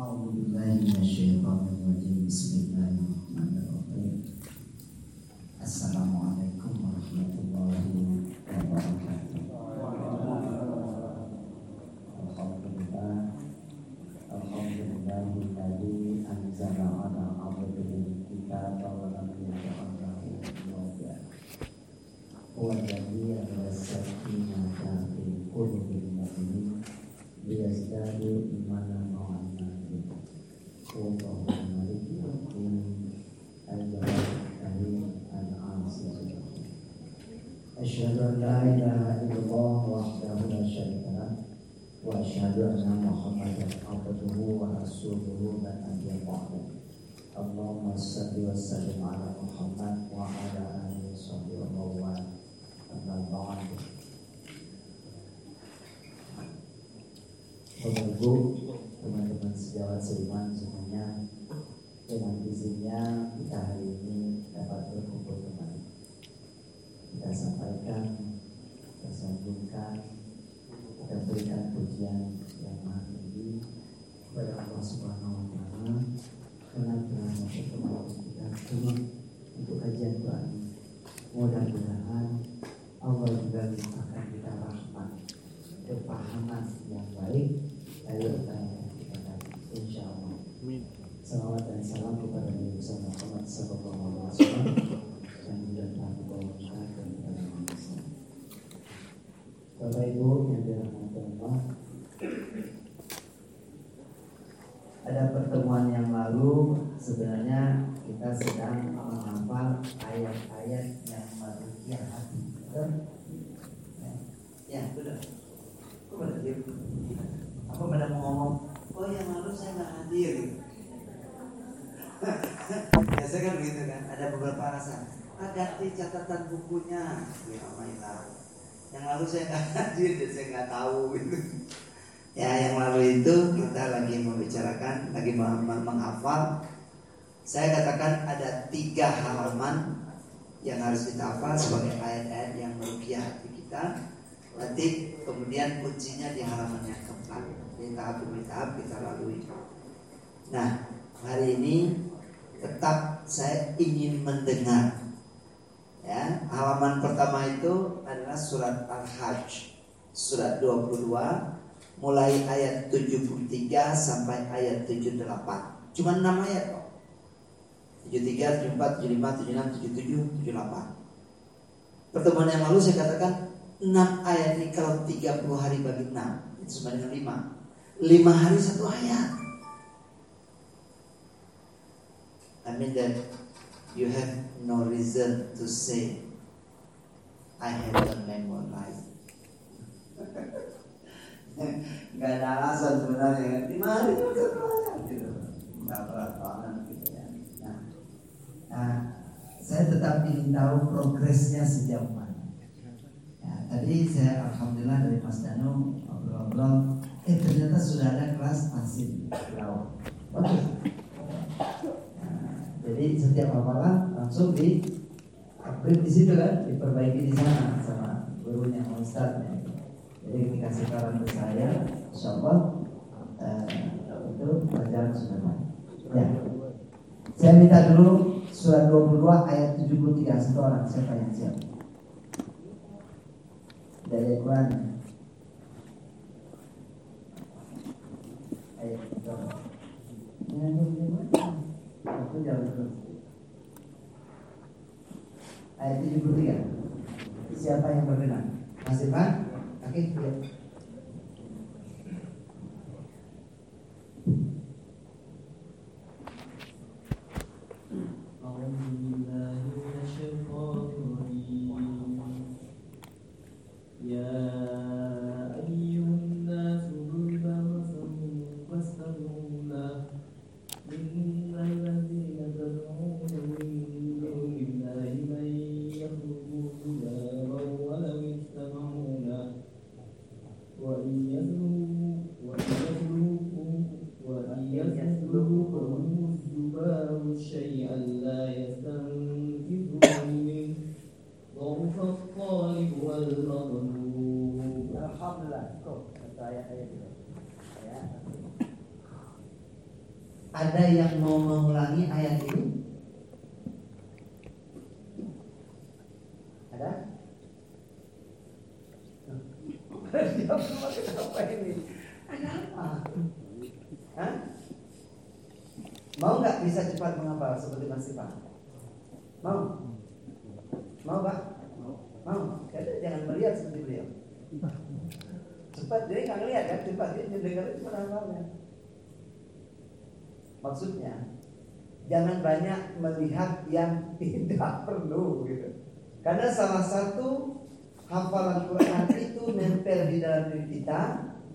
أعوذ بالله من الشيطان الرجيم بسم الله الرحمن الرحيم Catatan bukunya. Ya. Yang lalu saya nggak hadir dan saya nggak tahu gitu. Ya, yang lalu itu kita lagi membicarakan, lagi menghafal. Saya katakan ada tiga halaman yang harus kita hafal sebagai ayat-ayat yang merugikan hati kita. Nanti kemudian kuncinya di halaman yang keempat. Di tahap demi tahap kita lalui. Nah, hari ini tetap saya ingin mendengar. Ya, halaman pertama itu adalah surat Al-Hajj, surat 22 mulai ayat 73 sampai ayat 78. Cuma 6 ayat kok. 73, 74, 75, 76, 77, 78. Pertemuan yang lalu saya katakan 6 ayat ini kalau 30 hari bagi 6 itu sama dengan 5. 5 hari satu ayat. I mean that you have no reason to say I haven't memorized. Gak ada alasan sebenarnya. Di mana itu gitu. Nggak berat banget gitu ya. Nah, nah saya tetap ingin tahu progresnya sejauh mana. Ya, tadi saya alhamdulillah dari Mas Danu ngobrol-ngobrol. Eh ternyata sudah ada kelas masih laut nah, jadi setiap hafalan langsung di upgrade di situ kan diperbaiki di sana sama gurunya sama ustadznya gitu. jadi dikasih sekarang ke saya sholat eh, itu pelajaran sudah baik ya. Saya minta dulu surat 22 ayat 73 satu orang siapa yang siap? Dari Quran ayat 3 Ayat 73 Siapa yang berkenan? Mas Irfan? Oke, ya. okay. Yeah. شيئا لا يستنكفون منه. ظرف الطالب والمطلوب Ada yang mau mengulangi ayat ini? Jangan banyak melihat yang tidak perlu gitu. Karena salah satu hafalan Quran itu nempel di dalam diri kita,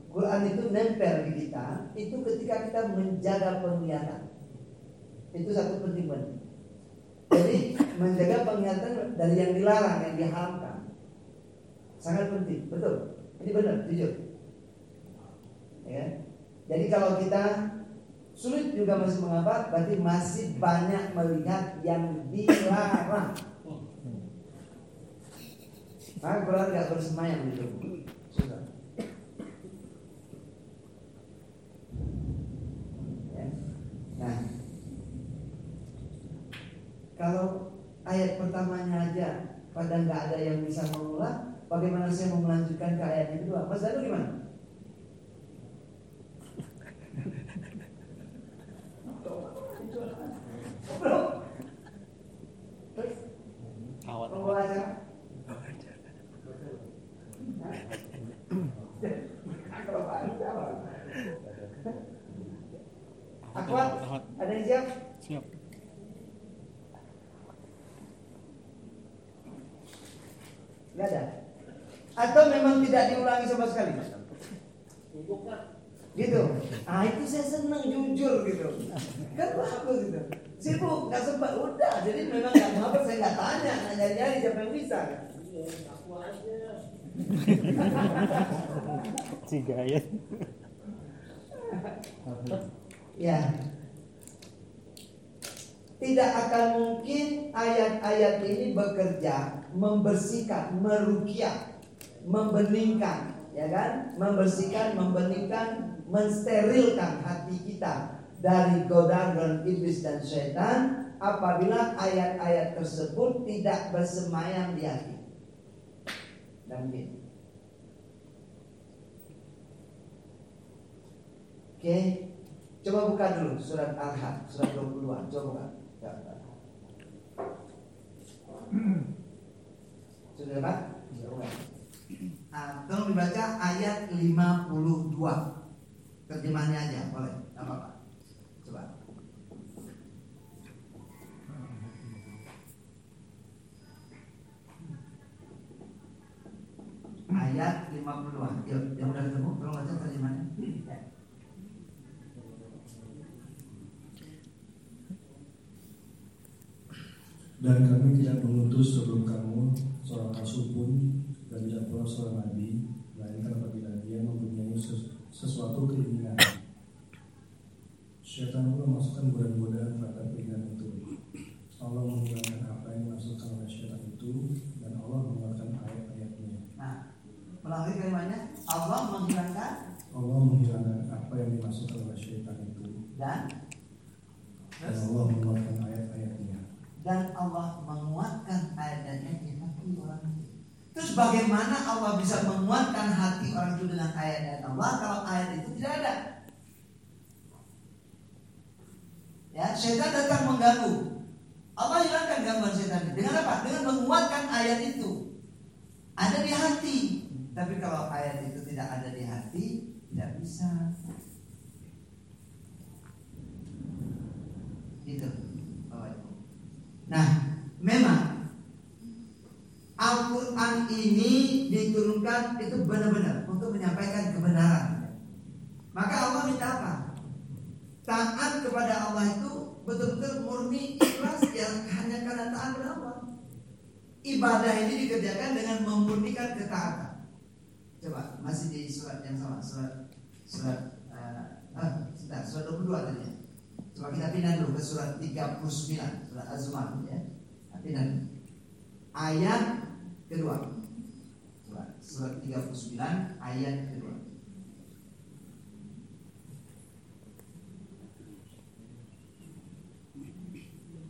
Quran itu nempel di kita, itu ketika kita menjaga penglihatan. Itu satu penting. Jadi menjaga penglihatan dari yang dilarang, yang diharamkan. Sangat penting, betul. Ini benar, jujur. Ya. Jadi kalau kita sulit juga masih mengapa, berarti masih banyak melihat yang dilarang. Maka Quran gak bersemayam di Susah. Ya. Nah, kalau ayat pertamanya aja pada nggak ada yang bisa mengulang, bagaimana saya mau melanjutkan ke ayat yang kedua? Mas Danu gimana? Awat. Akwat, ada yang siap? Siap. Gak ada. Atau memang tidak diulangi sama sekali? Gitu. Ah itu saya senang jujur gitu. Kan bagus gitu. Sibuk, nggak sempat, udah. Jadi memang nggak apa saya nggak tanya, nanya nyari siapa yang bisa. Aku aja. Si gaya. Ya. Tidak akan mungkin ayat-ayat ini bekerja membersihkan, merukiah, membeningkan, ya kan? Membersihkan, membeningkan, mensterilkan hati kita dari godaan iblis dan setan apabila ayat-ayat tersebut tidak bersemayam di hati. Dan mungkin. Oke, coba buka dulu surat Al-Had, surat 22, coba buka. Sudah dapat? Nah, tolong dibaca ayat 52 Terjemahnya aja, boleh, Gak apa-apa. Coba. Ayat 52 Yuk, yang udah ketemu, tolong baca terjemahnya. Dan kami tidak mengutus sebelum kamu seorang rasul pun dan tidak pula seorang nabi, melainkan apabila dia mempunyai sesuatu keinginan. Syaitan pun memasukkan godaan-godaan terhadap keinginan itu. Allah menghilangkan apa yang dimasukkan oleh syaitan itu dan Allah mengeluarkan ayat-ayatnya. Nah, melalui kalimatnya Allah menghilangkan Allah menghilangkan apa yang dimasukkan oleh syaitan itu dan dan Allah mengeluarkan ayat-ayatnya dan Allah menguatkan ayat-ayatnya di hati orang. Terus bagaimana Allah bisa menguatkan hati orang itu dengan ayat-ayat Allah kalau ayat itu tidak ada? Ya, setan datang mengganggu. Allah hilangkan gangguan setan dengan apa? Dengan menguatkan ayat itu. Ada di hati. Tapi kalau ayat itu tidak ada di hati, tidak bisa. Gitu. Nah, memang Al-Quran ini diturunkan itu benar-benar untuk menyampaikan kebenaran. Maka Allah minta apa? Taat kepada Allah itu betul-betul murni ikhlas yang hanya karena taat kepada Allah. Ibadah ini dikerjakan dengan memurnikan ketaatan. Coba masih di surat yang sama, surat surat uh, uh, surat 22 tadi. Coba kita pindah dulu ke surat 39 Surat Az-Zumar ya. Pindah Ayat kedua. Surat 39 ayat kedua.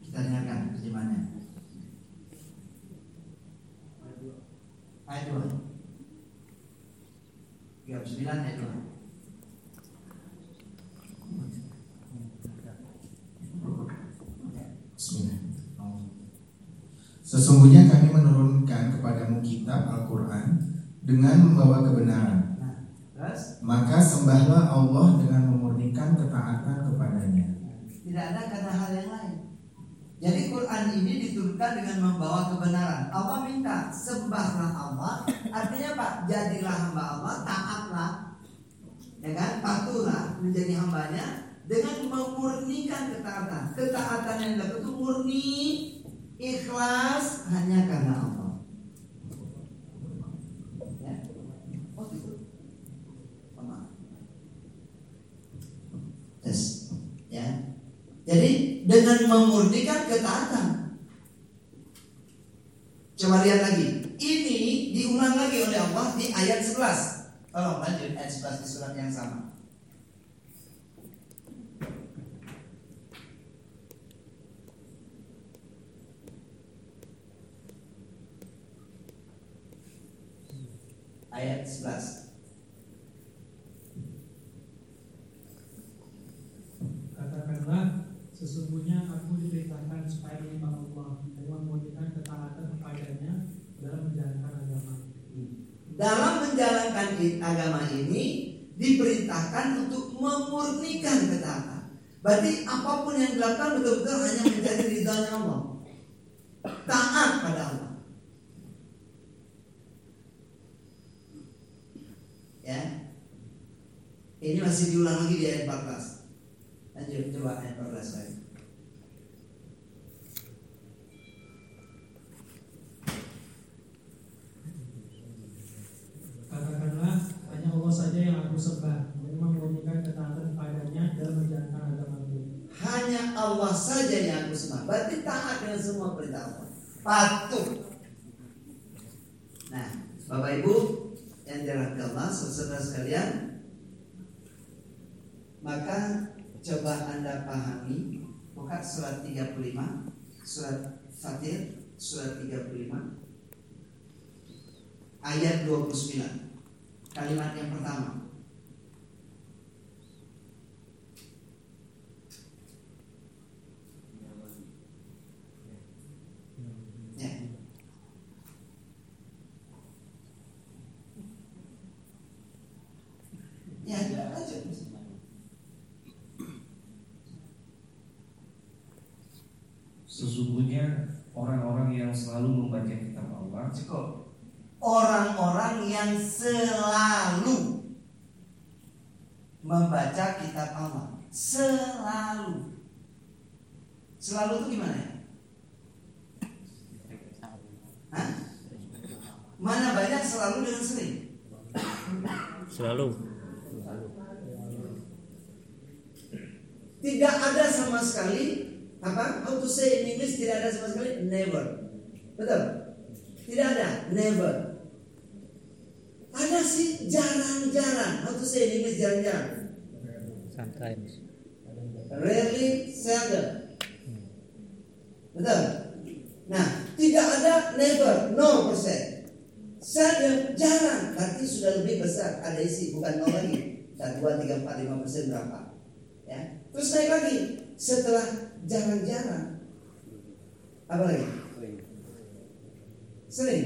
Kita dengarkan terjemahannya. Ayat 2. 39 ayat 2. Sesungguhnya kami menurunkan kepadamu kitab Al-Quran dengan membawa kebenaran. Nah, Maka sembahlah Allah dengan memurnikan ketaatan kepadanya. tidak ada kata hal yang lain. Jadi Quran ini diturunkan dengan membawa kebenaran. Allah minta sembahlah Allah. Artinya Pak, jadilah hamba Allah, taatlah, ya kan, patuhlah menjadi hambanya dengan memurnikan ketaatan. Ketaatan yang dilakukan itu murni, ikhlas hanya karena Allah. Ya. Oh gitu. Ya. Jadi dengan memurnikan ketaatan. Coba lihat lagi. Ini diulang lagi oleh Allah di ayat 11. Tolong lanjut ayat 11 di surat yang sama. Ayat 11. Katakanlah, sesungguhnya aku diperintahkan supaya menyembah Allah dan memurnikan ketaatan kepadanya dalam menjalankan agama. Dalam menjalankan agama ini diperintahkan untuk memurnikan ketaatan. Berarti apa pun yang dilakukan betul-betul hanya mencari ridhonya Allah. Taat pada Allah. Ya. Ini masih diulang lagi di ayat 14. Lanjut coba ayat 14 lagi. Katakanlah, hanya Allah saja yang aku sembah dan memurnikan ketaatan kepadanya dalam menjalankan agamaku. Hanya Allah saja yang aku sembah. Berarti taat dengan semua perintah Allah. Patuh. Nah, Bapak Ibu yang dirahmati Allah, saudara sekalian, maka coba Pahami buka surat 35, surat Fatir, surat 35 ayat 29. Kalimat yang pertama. Ya. Ya, lanjut. Sesungguhnya orang-orang yang selalu membaca kitab Allah Cukup. Orang-orang yang selalu membaca kitab Allah. Selalu. Selalu itu gimana ya? Hah? Mana banyak selalu dengan sering? Selalu. Tidak ada sama sekali apa? How to say in English tidak ada sama sekali never. Betul? Tidak ada never. Ada sih jarang-jarang. How to say in English jarang-jarang? Sometimes. Rarely, seldom. Betul? Nah, tidak ada never, no percent. Seldom, jarang. Berarti sudah lebih besar. Ada isi, bukan nol lagi. Dan 2, 3, 4, 5 persen berapa? Ya. Terus naik lagi. Setelah jarang-jarang. Apa lagi? Sering.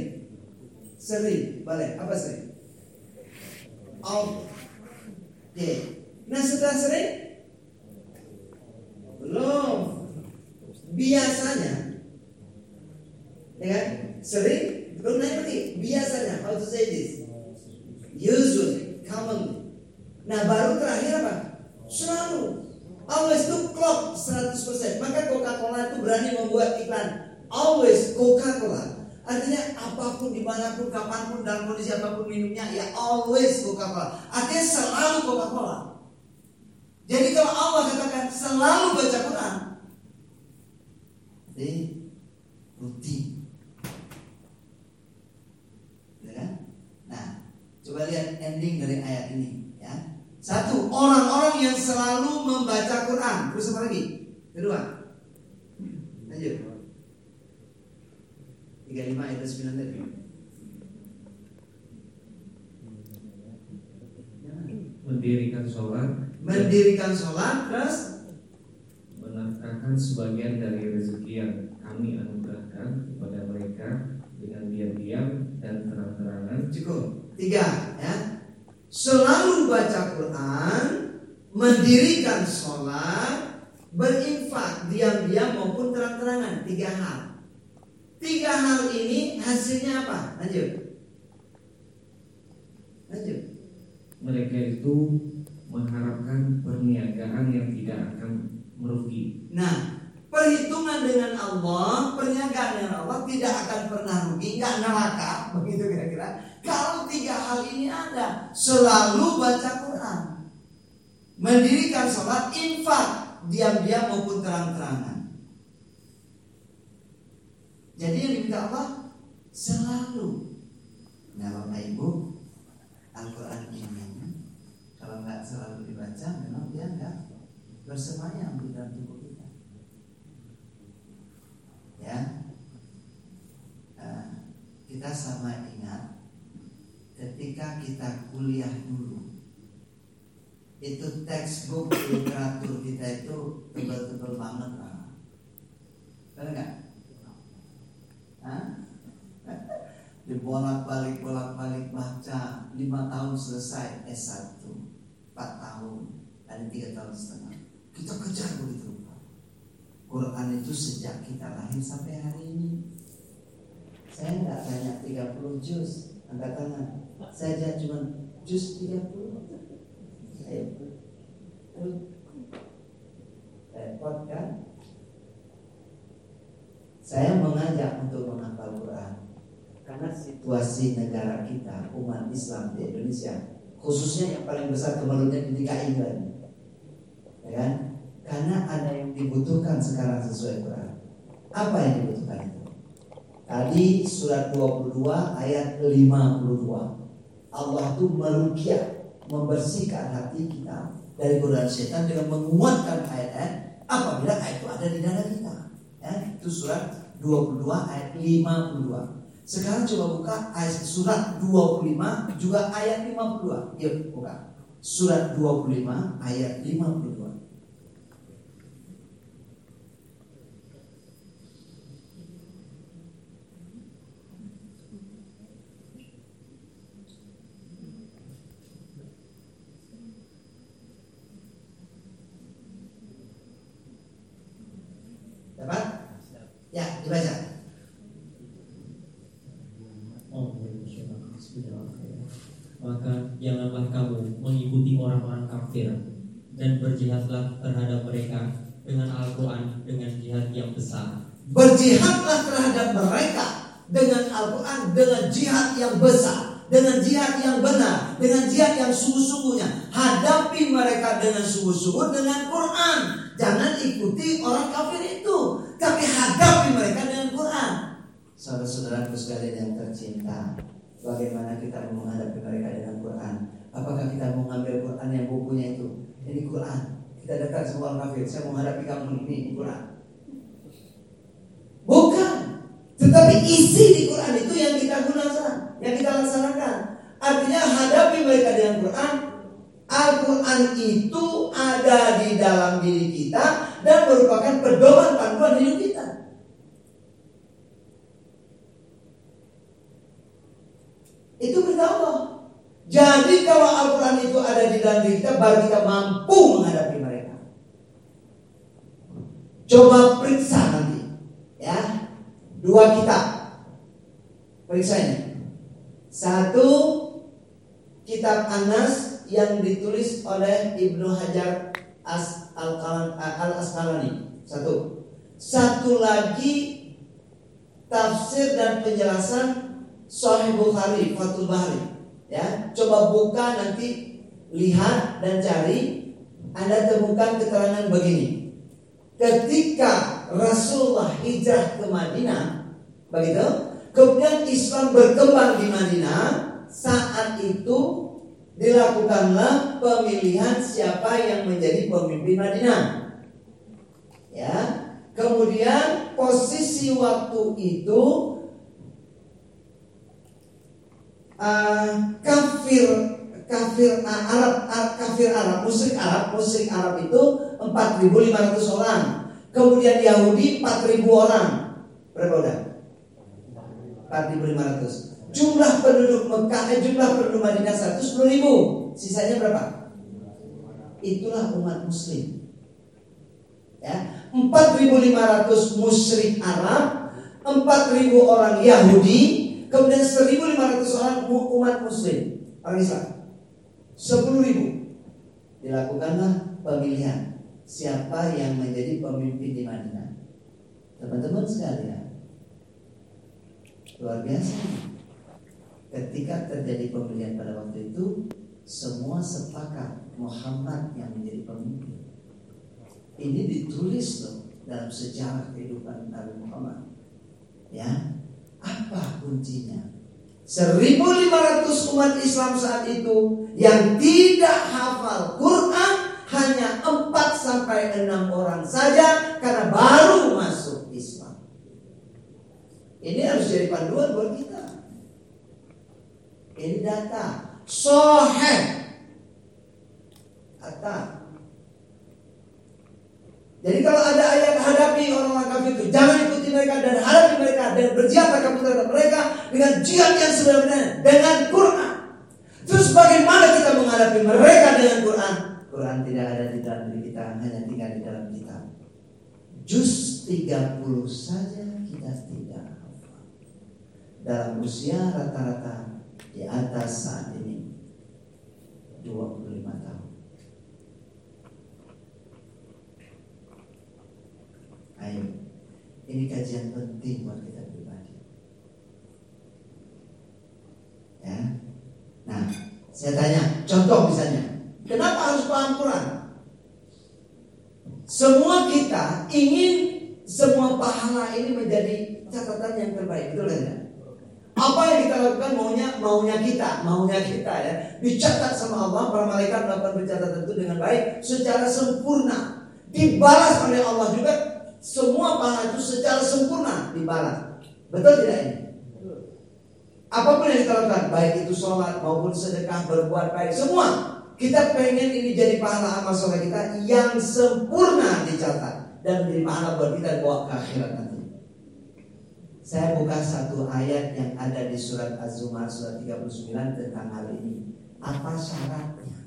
Sering. Boleh. Apa sering? Oke. Nah setelah sering belum biasanya ya kan sering belum naik lagi biasanya how to say this usually commonly nah baru terakhir apa selalu always itu klop 100% maka Coca-Cola itu berani membuat iklan always Coca-Cola artinya apa pun di mana pun kapan pun dalam kondisi apa pun minumnya ya always Coca-Cola artinya selalu Coca-Cola jadi kalau Allah katakan selalu baca Quran, jadi rutin. Ya kan? Nah, coba lihat ending dari ayat ini. Satu, orang-orang yang selalu membaca Quran. Terus apa lagi? Kedua. Lanjut. 35 ayat 9 tadi. mendirikan sholat, mendirikan sholat terus menafkahkan sebagian dari rezeki yang kami anugerahkan kepada mereka dengan diam-diam dan terang-terangan. cukup tiga ya selalu baca Quran mendirikan sholat berinfak diam-diam maupun terang-terangan. Tiga hal. Tiga hal ini hasilnya apa? Lanjut. Lanjut. Mereka itu mengharapkan perniagaan yang tidak akan merugi. Nah, perhitungan dengan Allah, perniagaan dengan Allah tidak akan pernah rugi, nggak neraka, begitu kira-kira. Kalau tiga hal ini ada, selalu baca Quran, mendirikan sholat, infak, diam-diam maupun terang-terangan. Jadi yang diminta Allah selalu. Nah, Bapak Ibu, Al-Quran ini kalau nggak selalu dibaca, memang dia nggak bersemayam di dalam tubuh kita. Ya, Nah, kita sama ingat ketika kita kuliah dulu, itu textbook literatur kita itu tebel-tebel banget lah. Benar nggak? Dibolak-balik bolak-balik baca lima tahun selesai S1 empat tahun ada tiga tahun setengah. Kita kejar begitu Quran itu sejak kita lahir sampai hari ini. Saya nggak tanya 30 juz angkat tangan saya cuma juz 30 saya repot kan? Saya mengajak untuk menghafal Quran. Karena situasi negara kita umat Islam di Indonesia khususnya yang paling besar kemaluannya di DKI kan? Ya kan? Karena ada yang dibutuhkan sekarang sesuai Quran. Apa yang dibutuhkan itu? Tadi surat 22 ayat 52 Allah itu merukyah membersihkan hati kita dari godaan setan dengan menguatkan ayat-ayat apabila ayat itu ada di dalam kita ya itu surat 22 ayat 52 sekarang coba buka ayat surat 25 juga ayat 52. Yuk buka. Surat 25 ayat 52. Dapat? Dibaca. Oh, Bismillahirrahmanirrahim. Maka janganlah kamu mengikuti orang-orang kafir dan berjihadlah terhadap mereka dengan Al-Quran dengan jihad yang besar. Berjihadlah terhadap mereka dengan Al-Quran dengan jihad yang besar, dengan jihad yang benar, dengan jihad yang sungguh-sungguhnya. Hadapi mereka dengan sungguh-sungguh dengan Quran. Jangan ikuti orang kafir itu, tapi hadapi mereka dengan Quran. Saudara-saudaraku sekalian yang tercinta, bagaimana kita menghadapi mereka dengan Quran? Apakah kita mau ngambil Quran yang bukunya itu? Ini Quran. Kita datang semua orang kafir, saya menghadapi kamu ini Quran. Bukan. Tetapi isi di Quran itu yang kita gunakan, yang kita laksanakan. Artinya hadapi mereka dengan Quran. Al-Quran itu ada di dalam diri kita dan merupakan pedoman panduan hidup kita. Itu berita Allah. Jadi kalau Al-Quran itu ada di dalam diri kita, baru kita mampu menghadapi mereka. Coba periksa nanti, ya, dua kitab. Periksa ini. Satu kitab Anas yang ditulis oleh Ibnu Hajar As Al Asqalani. Satu. Satu lagi tafsir dan penjelasan Sahih Bukhari Fathul Bahri ya coba buka nanti lihat dan cari anda temukan keterangan begini ketika Rasulullah hijrah ke Madinah begitu kemudian Islam berkembang di Madinah saat itu dilakukanlah pemilihan siapa yang menjadi pemimpin Madinah ya kemudian posisi waktu itu uh, kafir kafir Arab, ah, kafir Arab, musyrik Arab, musyrik Arab itu 4.500 orang. Kemudian Yahudi 4.000 orang. Berapa udah? 4.500. Jumlah penduduk Mekah, eh, jumlah penduduk Madinah 110 ribu. Sisanya berapa? Itulah umat Muslim. Ya, 4.500 musyrik Arab, 4.000 orang Yahudi, kemudian 1.500 orang umat Muslim, orang Islam. 10.000 dilakukanlah pemilihan siapa yang menjadi pemimpin di Madinah. Teman-teman sekalian, luar biasa. Ketika terjadi pemilihan pada waktu itu, semua sepakat Muhammad yang menjadi pemimpin. Ini ditulis loh dalam sejarah kehidupan Nabi Muhammad. Ya, apa kuncinya? 1500 umat Islam saat itu yang tidak hafal Quran hanya 4 sampai 6 orang saja karena baru masuk. Ini harus jadi panduan buat kita. Ini data. Soheh. Kata. Jadi kalau ada ayat hadapi orang-orang kafir itu, jangan ikuti mereka dan hadapi mereka dan berjihad kamu terhadap mereka dengan jihad yang sebenarnya dengan Quran. Terus bagaimana kita menghadapi mereka dengan Quran? Quran tidak ada di dalam diri kita, hanya tinggal di dalam kita. Juz 30 saja. Dalam usia rata-rata di atas saat ini 25 tahun. Ayo, ini kajian penting buat kita pribadi. Ya, nah, saya tanya, contoh misalnya, kenapa harus paham Quran? Semua kita ingin semua pahala ini menjadi catatan yang terbaik, betul tidak? Apa yang kita lakukan maunya maunya kita, maunya kita ya. Dicatat sama Allah, para malaikat melakukan pencatatan itu dengan baik secara sempurna. Dibalas oleh Allah juga semua pahala itu secara sempurna dibalas. Betul tidak ini? Apa pun yang kita lakukan, baik itu sholat maupun sedekah, berbuat baik, semua kita pengen ini jadi pahala amal soleh kita yang sempurna dicatat dan menjadi pahala buat kita ke akhirat. Saya buka satu ayat yang ada di surat Az-Zumar surat 39 tentang hal ini. Apa syaratnya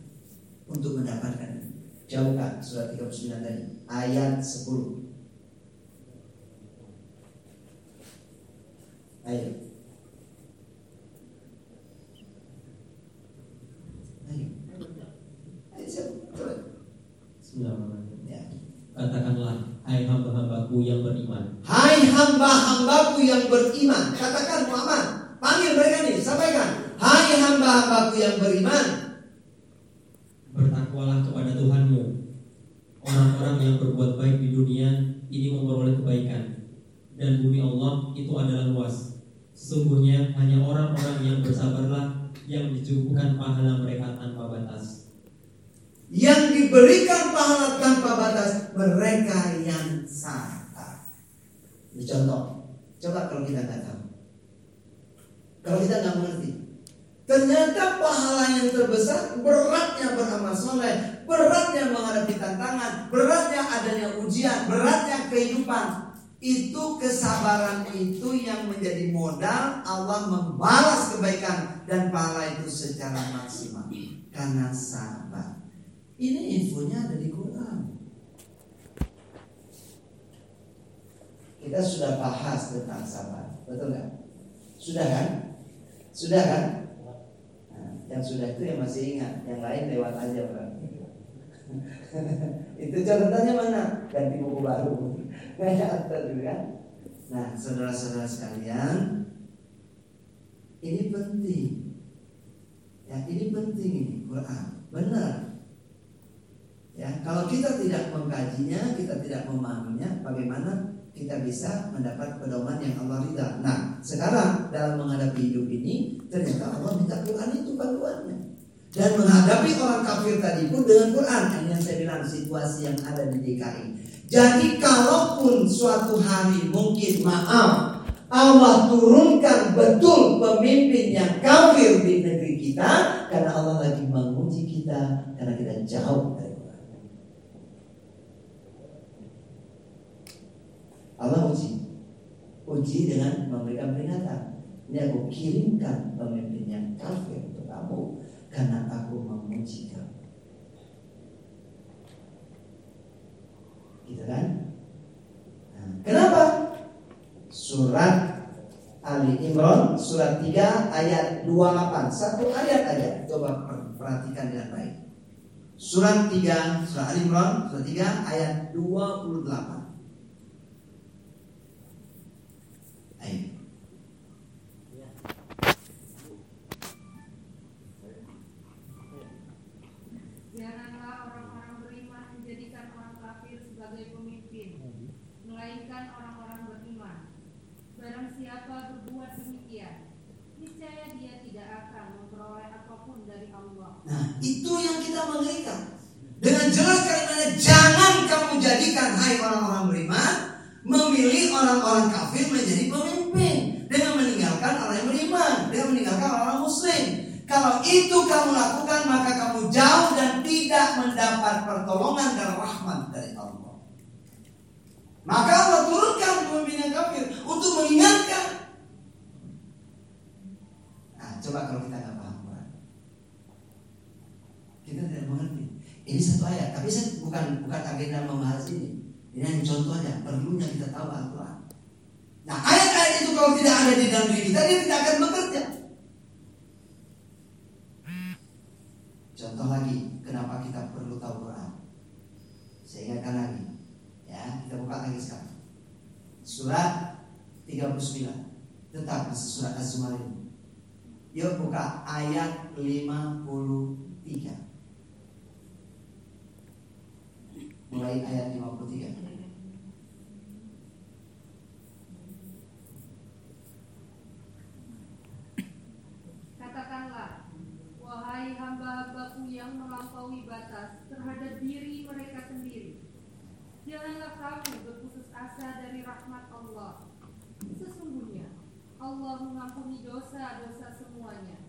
untuk mendapatkan ini? Jauhkan surat 39 tadi, ayat 10. Ayo. Ayo. Ayo, coba. Bismillahirrahmanirrahim. Ya. Katakanlah, hai hamba-hambaku yang beriman. Hai hamba-hambaku yang beriman Katakan Muhammad Panggil mereka nih, sampaikan Hai hamba-hambaku yang beriman Bertakwalah kepada Tuhanmu. Orang-orang yang berbuat baik di dunia ini memperoleh kebaikan. Dan bumi Allah itu adalah luas. Sesungguhnya hanya orang-orang yang bersabarlah yang dicukupkan pahala mereka tanpa batas. Yang diberikan pahala tanpa batas Mereka yang sabar Ini contoh. Coba kalau kita nggak Kalau kita nggak mengerti. Ternyata pahala yang terbesar beratnya beramal soleh, beratnya menghadapi tantangan, beratnya adanya ujian, beratnya kehidupan. Itu kesabaran itu yang menjadi modal Allah membalas kebaikan dan pahala itu secara maksimal. Karena sabar. Ini infonya ada di Quran. Kita sudah bahas tentang sabar, betul nggak? Sudah kan? Sudah kan? Nah, yang sudah itu yang masih ingat, yang lain lewat aja berarti. itu catatannya mana? Ganti buku baru. Nggak catat juga kan? Nah, saudara-saudara sekalian, ini penting. Ya, ini penting ini Quran. Benar. Ya, kalau kita tidak mengkajinya, kita tidak memahaminya, bagaimana kita bisa mendapat pedoman yang Allah ridha. Nah, sekarang dalam menghadapi hidup ini, ternyata Allah minta Quran itu panduannya. Dan menghadapi orang kafir tadi pun dengan Quran. Ini yang saya bilang situasi yang ada di DKI. Jadi kalaupun suatu hari mungkin maaf Allah turunkan betul pemimpin yang kafir di negeri kita karena Allah lagi menguji kita karena kita jauh dari Quran. Allah uji, uji dengan memberikan peringatan. Ini aku kirimkan pemimpin yang kafir untuk kamu karena aku menguji kamu. Gitu kan? Nah, kenapa? Surat Ali Imran surat 3 ayat 28 Satu ayat aja Coba perhatikan dengan baik Surat 3 Surat Ali Imran Surat 3 ayat 28 Janganlah orang-orang beriman menjadikan orang kafir sebagai pemimpin, melainkan orang-orang beriman. Barang siapa berbuat demikian, niscaya dia tidak akan memperoleh apa pun dari Allah. Nah itu yang kita mengerikan Dengan jelas kalimatnya Jangan kamu jadikan Hai orang-orang beriman Memilih orang-orang kafir menjadi pemimpin. Dengan meninggalkan orang yang beriman. Dengan meninggalkan orang-orang muslim. Kalau itu kamu lakukan Maka kamu jauh dan tidak mendapat pertolongan dan rahmat dari Allah. Maka Allah turunkan pemimpin yang kafir Untuk mengingatkan. Nah coba kalau kita nggak paham Quran. Kita tidak mengerti. Ini satu ayat, tapi saya bukan bukan agenda membahas ini. Ini hanya contoh aja, perlunya kita tahu Al-Quran. Nah ayat-ayat itu kalau tidak ada di dalam diri kita, dia tidak akan bekerja. Contoh lagi, kenapa kita perlu tahu Quran? Saya ingatkan lagi, ya kita buka lagi sekarang. Surat 39, tetap masih surat Az-Zumar ini. Yuk buka ayat 53. Mulai ayat 53. Katakanlah, wahai hamba-hambaku yang melampaui batas terhadap diri mereka sendiri. Janganlah kamu berputus asa dari rahmat Allah. Sesungguhnya Allah mengampuni dosa-dosa semuanya.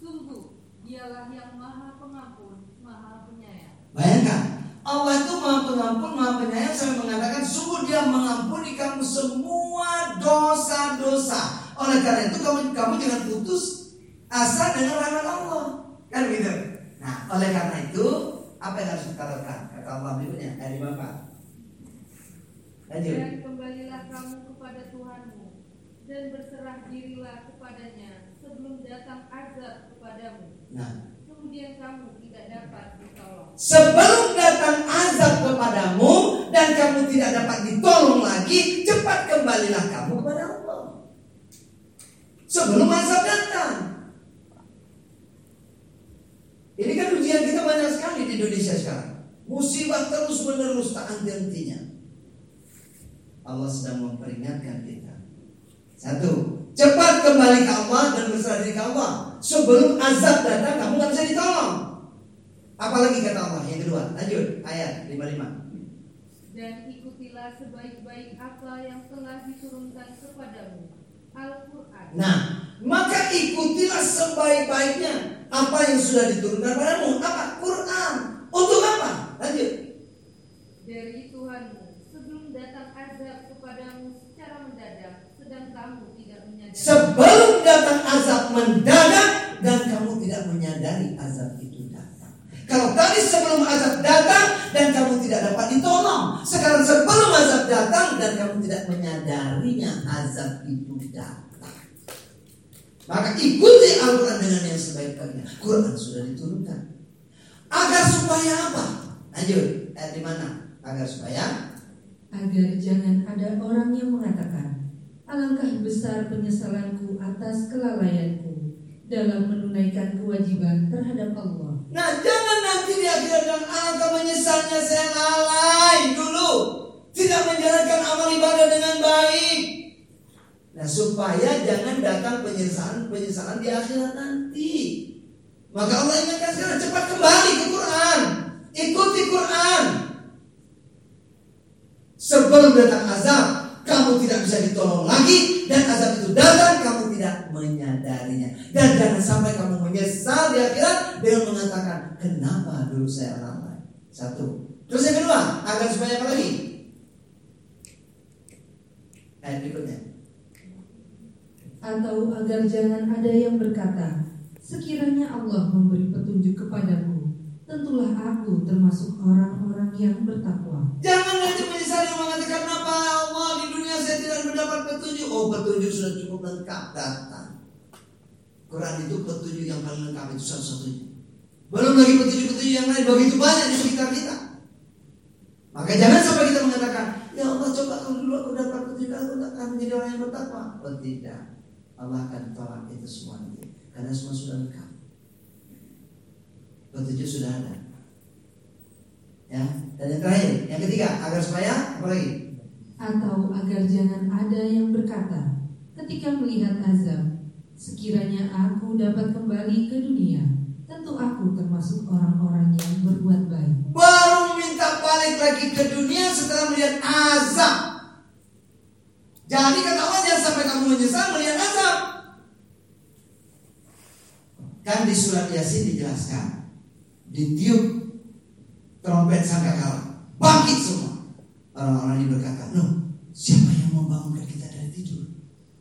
Sungguh, dialah yang maha pengampun, maha penyayang. Bayangkan, Allah itu maha pengampun, maha penyayang sampai mengatakan sungguh dia mengampuni kamu semua dosa-dosa. Oleh karena itu kamu kamu jangan putus asa dengan rahmat Allah. Kan gitu. Nah, oleh karena itu apa yang harus kita lakukan? Kata Allah berikutnya dari Bapak. Lanjut. Dan kembalilah kamu kepada Tuhanmu dan berserah dirilah kepadanya sebelum datang azab kepadamu. Nah, Kemudian kamu. Sebelum datang azab kepadamu dan kamu tidak dapat ditolong lagi, cepat kembalilah kamu kepada Allah. Sebelum azab datang. Ini kan ujian kita banyak sekali di Indonesia sekarang. Musibah terus menerus tak henti-hentinya. Allah sedang memperingatkan kita. Satu, cepat kembali ke Allah dan berserah diri ke Allah. Sebelum azab datang, kamu nggak bisa ditolong. Apalagi kata Allah yang kedua, lanjut ayat 55. Dan ikutilah sebaik-baik apa yang telah diturunkan kepadamu. Al-Quran. Nah, maka ikutilah sebaik-baiknya apa yang sudah diturunkan padamu. Apa? Quran. Untuk apa? Lanjut. Dari Tuhanmu sebelum datang azab kepadamu secara mendadak sedang kamu tidak menyadari. Sebelum Kalau tadi sebelum azab datang dan kamu tidak dapat ditolong. Sekarang sebelum azab datang dan kamu tidak menyadarinya azab itu datang. Maka ikuti Al-Quran dengan yang sebaik-baiknya. Quran sudah diturunkan. Agar supaya apa? Lanjut, ayat di mana? Agar supaya agar jangan ada orang yang mengatakan alangkah besar penyesalanku atas kelalaianku dalam menunaikan kewajiban terhadap Allah. Nah jangan nanti di akhirat dan alangkah menyesalnya saya lalai dulu. Tidak menjalankan amal ibadah dengan baik. Nah supaya jangan datang penyesalan-penyesalan di akhirat nanti. Maka Allah ingatkan sekarang cepat kembali ke Quran. Ikuti Quran. Sebelum datang azab Kamu tidak bisa ditolong lagi dan azab itu datang kamu tidak menyadarinya. Dan jangan sampai kamu menyesal di akhirat dengan mengatakan kenapa dulu saya lalai. Satu. Terus yang kedua, agar supaya apa lagi? Ayat berikutnya. Atau agar jangan ada yang berkata, sekiranya Allah memberi petunjuk kepadaku, tentulah aku termasuk orang-orang yang bertakwa. Jangan nanti menyesal yang mengatakan kenapa Allah di dunia saya tidak mendapat petunjuk. Oh petunjuk sudah cukup lengkap datang. Quran itu petunjuk yang paling lengkap itu satu-satunya. Belum lagi petunjuk-petunjuk yang lain begitu banyak di sekitar kita. Maka jangan sampai kita mengatakan, ya Allah coba kalau dulu aku dapat petunjuk aku akan menjadi orang yang bertakwa. Oh tidak, Allah akan tolak itu semua nanti. Karena semua sudah lengkap. Petunjuk sudah ada. Ya, dan yang terakhir, yang ketiga, agar supaya apa lagi? Atau agar jangan ada yang berkata, ketika melihat azab, sekiranya aku dapat kembali ke dunia, tentu aku termasuk orang-orang yang berbuat baik. Baru minta balik lagi ke dunia setelah melihat azab. Jadi kata Allah jangan sampai kamu menyesal melihat azab. Kan di surat Yasin dijelaskan, ditiup trompet sangkakala, bangkit semua. Orang-orang ini berkata, Nuh, siapa yang membangunkan kita dari tidur?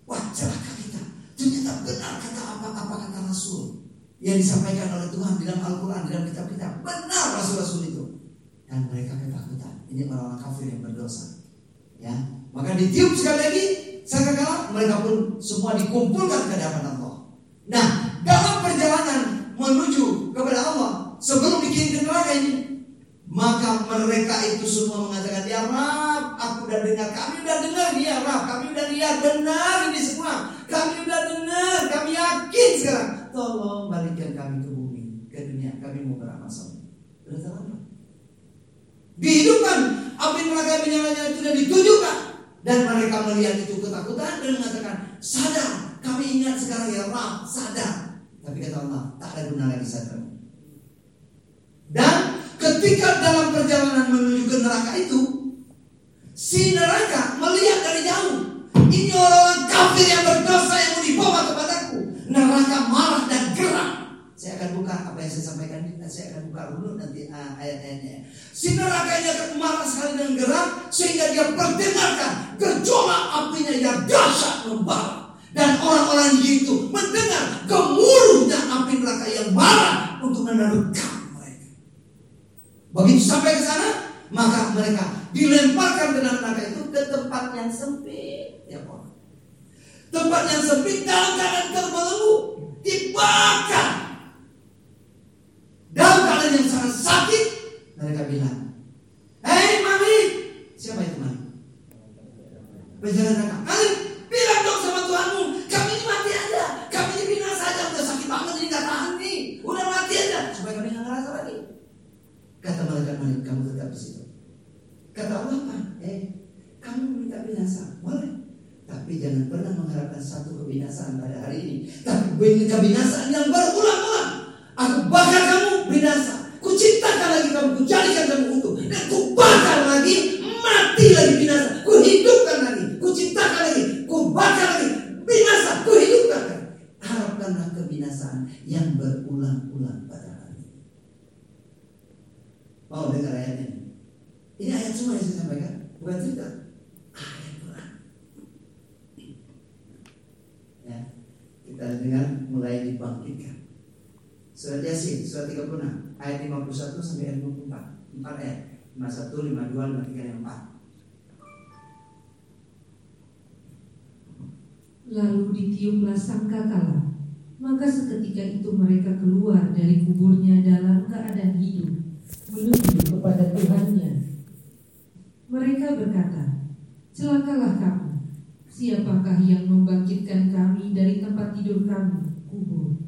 Wah, celaka kita. Ternyata benar kata apa-apa kata Rasul yang disampaikan oleh Tuhan di dalam Al-Quran, di dalam kitab-kitab. Benar Rasul-Rasul itu. Dan mereka ketakutan. Ini orang-orang kafir yang berdosa. Ya, maka ditiup sekali lagi sangkakala mereka pun semua dikumpulkan ke hadapan Allah. Nah, dalam perjalanan menuju kepada Allah sebelum ke neraka ini, maka mereka itu semua mengatakan, Ya Rab, aku udah dengar, kami udah dengar ya Rab, kami udah lihat benar ini semua, kami udah dengar, kami yakin sekarang. Tolong balikkan kami ke bumi, ke dunia, kami mau beramal soleh. Berarti apa? Dihidupkan api neraka menyala-nyala itu dan ditunjukkan dan mereka melihat itu ketakutan dan mengatakan sadar kami ingat sekarang ya Rab sadar tapi kata Allah tak ada guna lagi sadar dan ketika dalam perjalanan menuju ke neraka itu si neraka melihat dari jauh ini orang-orang kafir yang berdosa yang mau dibawa kepadaku neraka marah dan gerak saya akan buka apa yang saya sampaikan ini. Saya akan buka dulu nanti uh, ayat-ayatnya. Si neraka ini akan marah sekali dan gerak sehingga dia perdengarkan gejolak apinya yang dahsyat membara. Dan orang-orang itu mendengar gemuruhnya api neraka yang marah untuk menerkam. Begitu sampai ke sana, maka mereka dilemparkan ke dalam neraka itu ke tempat yang sempit. Ya Allah. Tempat yang sempit dalam keadaan terbelenggu, dibakar dalam keadaan yang sangat sakit, mereka bilang, Hei mami, siapa itu mami? Penjaga neraka. Kalian bilang dong sama Tuhanmu, kami ini mati aja, kami ini binasa aja, udah sakit banget ini nggak tahan nih, udah mati aja, supaya kami nggak ngerasa lagi. Kata malaikat Malik, kamu tetap di situ. Kata Allah apa? Eh, kamu minta binasa, boleh. Tapi jangan pernah mengharapkan satu kebinasaan pada hari ini. Tapi kebinasaan yang berulang-ulang. Aku bakar kamu binasa. Ku ciptakan lagi kamu, ku jadikan kamu utuh. Dan ku bakar lagi, mati lagi binasa. Ku hidupkan lagi, ku ciptakan lagi, ku bakar lagi, binasa, ku hidupkan lagi. Harapkanlah kebinasaan yang berulang-ulang pada hari ini. Mau dengar ayatnya? Ini ayat semua yang saya sampaikan, bukan cerita. Ayat Quran. Ya, kita dengar mulai dibangkitkan. Surat Yasin, surat 36, ayat 51 sampai ayat 54. 4 ayat. 51, 52, 53, 54. Lalu ditiuplah sangkakala, maka seketika itu mereka keluar dari kuburnya dalam keadaan hidup, menuju kepada Tuhannya. Mereka berkata, celakalah kamu, siapakah yang membangkitkan kami dari tempat tidur kami, kubur.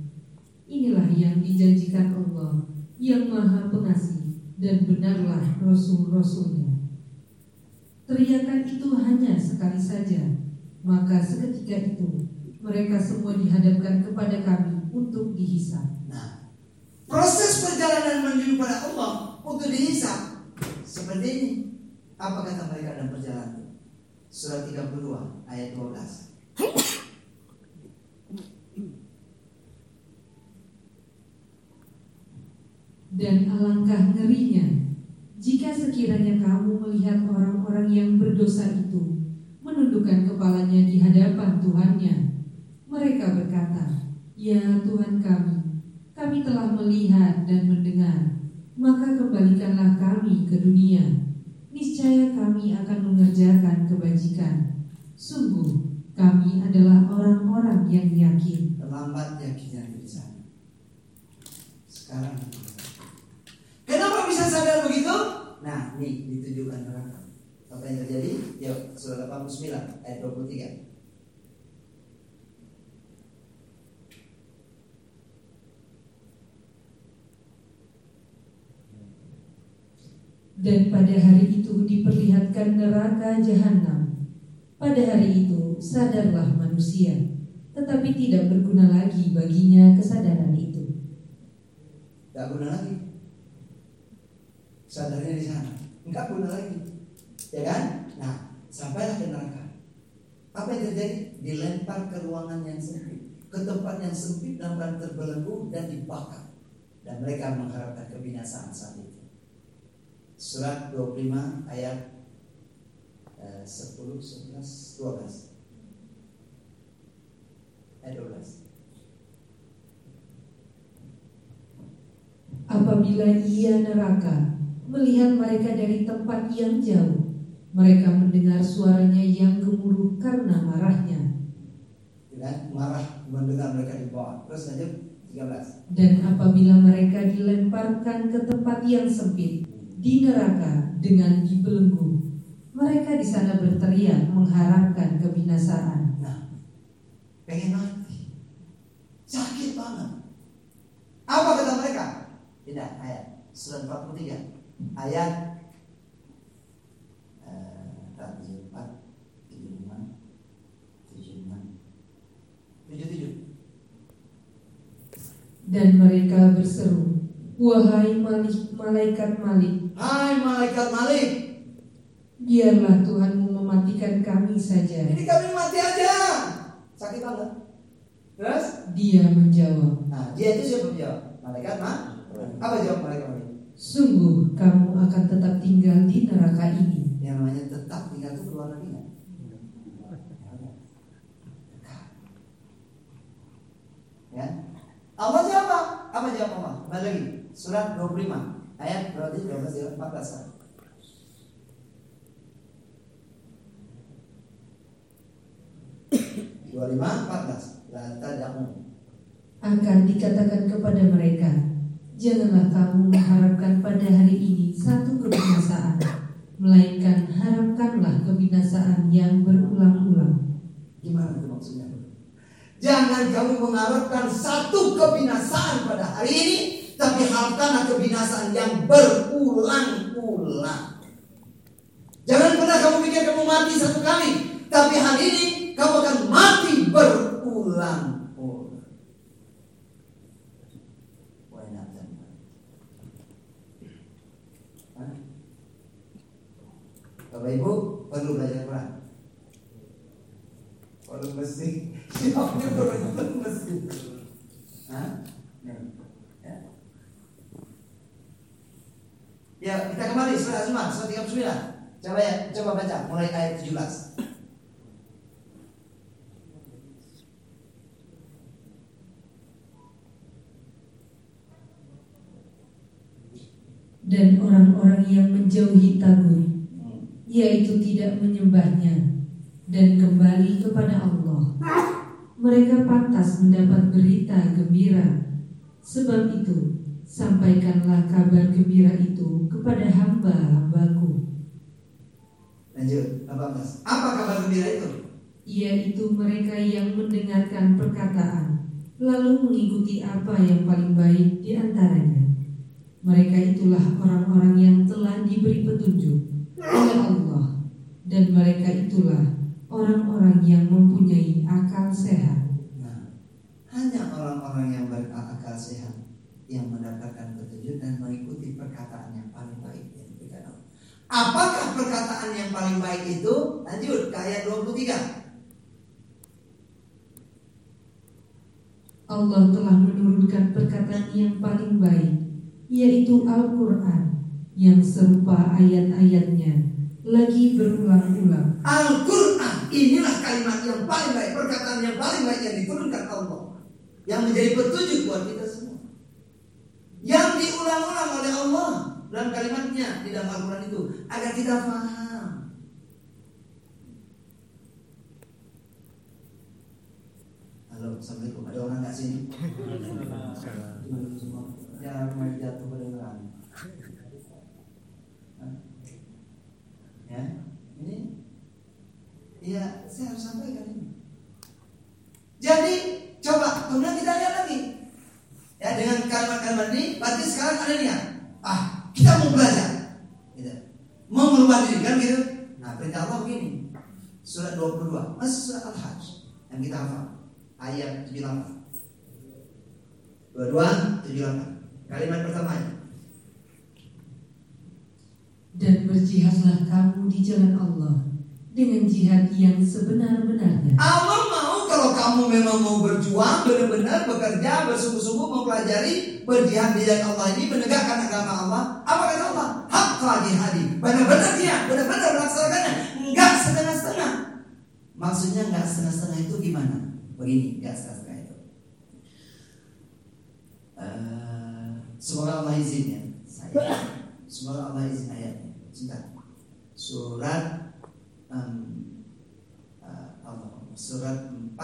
Inilah yang dijanjikan Allah yang maha pengasih dan benarlah Rasul-Rasulnya. Teriakan itu hanya sekali saja, maka seketika itu mereka semua dihadapkan kepada kami untuk dihisap. Nah, proses perjalanan menuju pada Allah untuk dihisap seperti ini. Apa kata mereka dalam perjalanan? surat 32 ayat 12. Dan alangkah ngerinya jika sekiranya kamu melihat orang-orang yang berdosa itu menundukkan kepalanya di hadapan Tuhannya. Mereka berkata, Ya Tuhan kami, kami telah melihat dan mendengar, maka kembalikanlah kami ke dunia. Niscaya kami akan mengerjakan kebajikan. Sungguh, kami adalah orang-orang yang yakin. Terlambat yakinnya di sana. Sekarang Kenapa bisa sadar begitu? Nah, nih ditunjukkan neraka. Apa yang terjadi? Yuk, surah 89 ayat 23. Dan pada hari itu diperlihatkan neraka jahanam. Pada hari itu sadarlah manusia, tetapi tidak berguna lagi baginya kesadaran itu. Tidak guna lagi. Sadarnya di sana. Enggak guna lagi. Ya kan? Nah, sampailah ke neraka. Apa yang terjadi? Dilempar ke ruangan yang sempit, ke tempat yang sempit dan terbelenggu dan dibakar. Dan mereka mengharapkan kebinasaan saat itu. Surat 25 ayat eh, 10, 11, 12. Ayat 12. Apabila ia neraka melihat mereka dari tempat yang jauh, mereka mendengar suaranya yang gemuruh karena marahnya. Ya, marah mendengar mereka di bawah. Terus lanjut 13. Dan apabila mereka dilemparkan ke tempat yang sempit di neraka dengan dibelenggu, mereka di sana berteriak mengharapkan kebinasaan. Nah, pengen mati. Sakit banget. Apa kata mereka? Tidak, ayat surat 43 ayat eh, 74 75 76 77 Dan mereka berseru, Wahai malik, malaikat Malik, Hai malaikat Malik, biarlah Tuhanmu mematikan kami saja. ini kami mati aja. Sakit banget. Terus? Dia menjawab, Nah, dia itu siapa menjawab? Malaikat mah? Apa jawab malaikat Malik? Sungguh kamu akan tetap tinggal di neraka ini. Yang namanya tetap tinggal itu keluar lagi nggak? Ya. Allah siapa? Apa jawab Allah? Kembali lagi. Surat 25 ayat berarti 12 ya 14 kan? Dua lima empat belas. Akan dikatakan kepada mereka, Janganlah kamu mengharapkan pada hari ini satu kebinasaan, melainkan harapkanlah kebinasaan yang berulang-ulang. Gimana itu maksudnya? Jangan kamu mengharapkan satu kebinasaan pada hari ini, tapi harapkanlah kebinasaan yang berulang-ulang. Jangan pernah kamu pikir kamu mati satu kali, tapi hari ini kamu akan mati berulang-ulang. Bapak Ibu perlu belajar Quran. Perlu mesti. Siapnya perlu mesti. Hah? Nih. Ya. Ya, kita kembali surah Az-Zumar surah 39. Coba ya, coba baca mulai ayat 17. Dan orang-orang yang menjauhi tagut, yaitu tidak menyembahnya dan kembali kepada Allah. Mereka pantas mendapat berita gembira. Sebab itu, sampaikanlah kabar gembira itu kepada hamba-hambaku. Lanjut, 18. Apa kabar gembira itu? Yaitu mereka yang mendengarkan perkataan, lalu mengikuti apa yang paling baik di antaranya. Mereka itulah orang-orang yang telah diberi petunjuk oleh Allah, dan mereka itulah orang-orang yang mempunyai akal sehat. Nah, hanya orang-orang yang berakal sehat yang mendapatkan petunjuk dan mengikuti perkataan yang paling baik yang diberikan Allah. Apakah perkataan yang paling baik itu lanjut ke ayat 23. Allah telah menurunkan perkataan yang paling baik, yaitu Al-Quran, yang serupa ayat-ayatnya, lagi berulang-ulang. Al-Quran inilah kalimat yang paling baik, perkataan yang paling baik yang diturunkan Allah, yang menjadi petunjuk buat kita semua. Yang diulang-ulang oleh Allah dalam kalimatnya di dalam Al-Quran itu agar kita paham. Halo, assalamualaikum. Ada orang nggak sini? Jangan main jatuh. Hah? Ya, ini, ya saya harus sampaikan ini. Jadi coba kemudian kita lihat lagi. Ya dengan kalimat-kalimat ini, berarti sekarang ada niat. Ah, kita mau belajar. Gitu. Mau merubah diri kan gitu. Nah perintah Allah begini. Surat 22, masih surat Al-Hajj yang kita hafal. Ayat 78. 22, 78. Kalimat pertamanya. Dan berjihadlah kamu di jalan Allah dengan jihad yang sebenar-benarnya. Allah mau kalau kamu memang mau berjuang benar-benar bekerja bersungguh-sungguh mempelajari berjihad di jalan Allah ini menegakkan agama Allah. Apa kata Allah? Haqqa jihadi. Benar-benar dia, benar-benar melaksanakannya. Enggak setengah-setengah. Maksudnya enggak setengah-setengah itu gimana? Begini, enggak setengah-setengah itu. Eh, semoga Allah izinnya. Saya. Semoga Allah izin ayatnya. Sebentar. Surat um, uh, Allah. Surat 4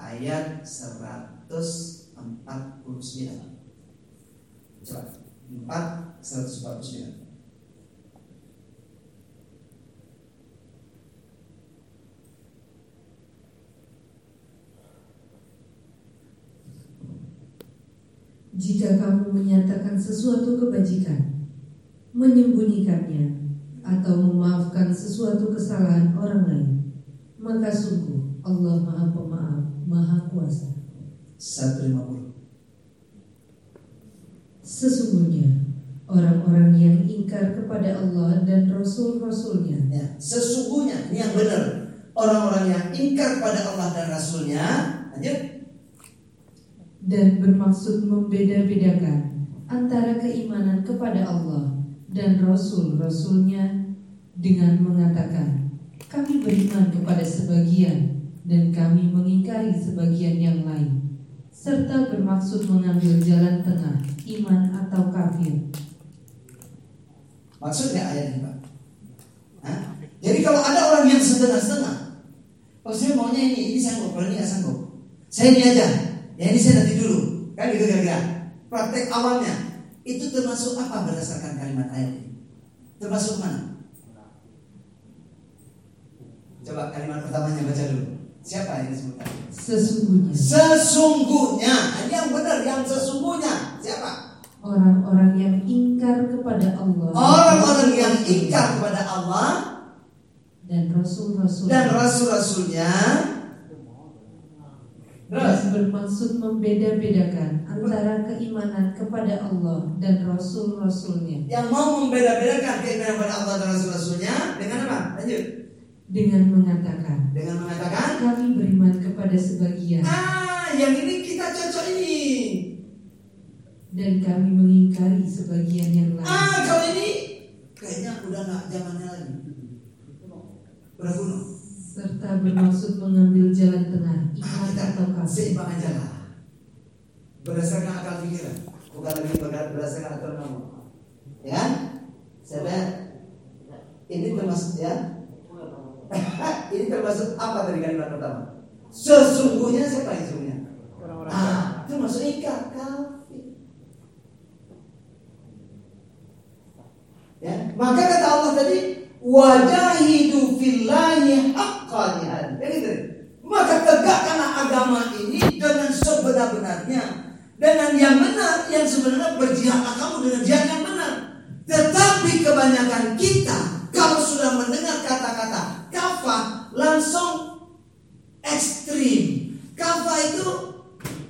ayat 149. Coba 4 149. Jika kamu menyatakan sesuatu kebajikan, menyembunyikannya, atau memaafkan sesuatu kesalahan orang lain, maka sungguh Allah Maha Pemaaf, Maha Kuasa. 150. Sesungguhnya orang-orang yang ingkar kepada Allah dan Rasul-Rasulnya Ya, sesungguhnya ini yang benar. Orang-orang yang ingkar pada Allah dan Rasulnya, lanjut. dan bermaksud membeda-bedakan antara keimanan kepada Allah dan Rasul-Rasulnya dengan mengatakan kami beriman kepada sebagian dan kami mengingkari sebagian yang lain serta bermaksud mengambil jalan tengah iman atau kafir Maksudnya ayat ini Pak. Hah? Jadi kalau ada orang yang setengah-setengah, oh saya maunya ini, ini sanggup, kalau ini sanggup. Saya ini aja, ya ini saya nanti dulu, kan gitu kira-kira. Praktek awalnya itu termasuk apa berdasarkan kalimat ayat ini? Termasuk mana? Coba kalimat pertamanya baca dulu. Siapa yang disebut tadi? sesungguhnya Sesungguhnya, ini yang benar, yang sesungguhnya. Siapa? orang-orang yang ingkar kepada Allah Orang-orang yang ingkar kepada Allah dan Rasul-Rasul dan rasul-rasulnya dan bermaksud membeda-bedakan antara keimanan kepada Allah dan Rasul-Rasulnya yang mau membeda-bedakan keimanan kepada Allah dan rasul-rasulnya dengan apa? Lanjut. dengan mengatakan Dengan mengatakan, kami beriman kepada sebagian ah, yang ini kita cocok ini. dan kami mengingkari sebagian yang lain. Ah, kalau ini kayaknya udah nggak zamannya lagi. Udah kuno. Serta bermaksud mengambil jalan tengah Ah, kita atau kafir seimbang aja lah. Berdasarkan akal pikiran, bukan lagi berdasarkan akal kamu. Ya, saya lihat ini termasuk ya. ini termasuk apa dari kalimat pertama? Sesungguhnya siapa yang sesungguhnya? Ah, itu masuk ikat kafir. Ya, maka kata Allah tadi wajahidu fillahi haqqa jihad. Jadi gitu. Maka tegakkanlah agama ini dengan sebenar-benarnya dengan yang benar yang sebenarnya berjihadlah kamu dengan jihad yang benar. Tetapi kebanyakan kita kalau sudah mendengar kata-kata kafah langsung ekstrim. Kafah itu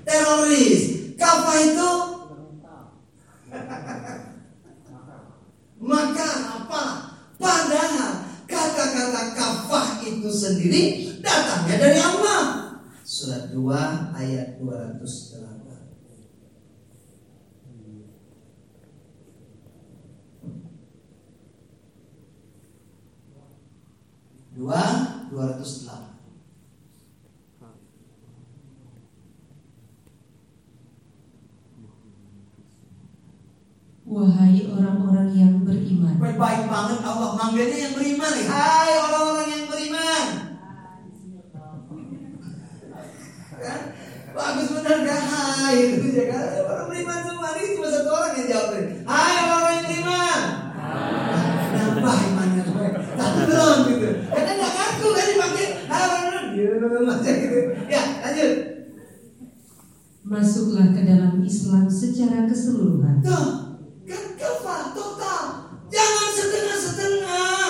teroris. Kafah itu maka apa? Padahal itu sendiri datangnya dari Allah. Surat 2 ayat 208. Dua, dua ratus delapan. Wahai orang-orang yang beriman Baik banget Allah manggilnya yang beriman. Hai orang-orang yang beriman. Kan? Bagus benar gak? Hai itu ya kan? Orang beriman semua ini cuma satu orang yang jawab. Hai orang-orang yang beriman. Nambah imannya Tapi belum gitu. Karena nggak ngaku kan dipanggil. Hai orang-orang. Gitu. Ya lanjut. Masuklah ke dalam Islam secara keseluruhan Tuh, kafah total. Jangan setengah-setengah.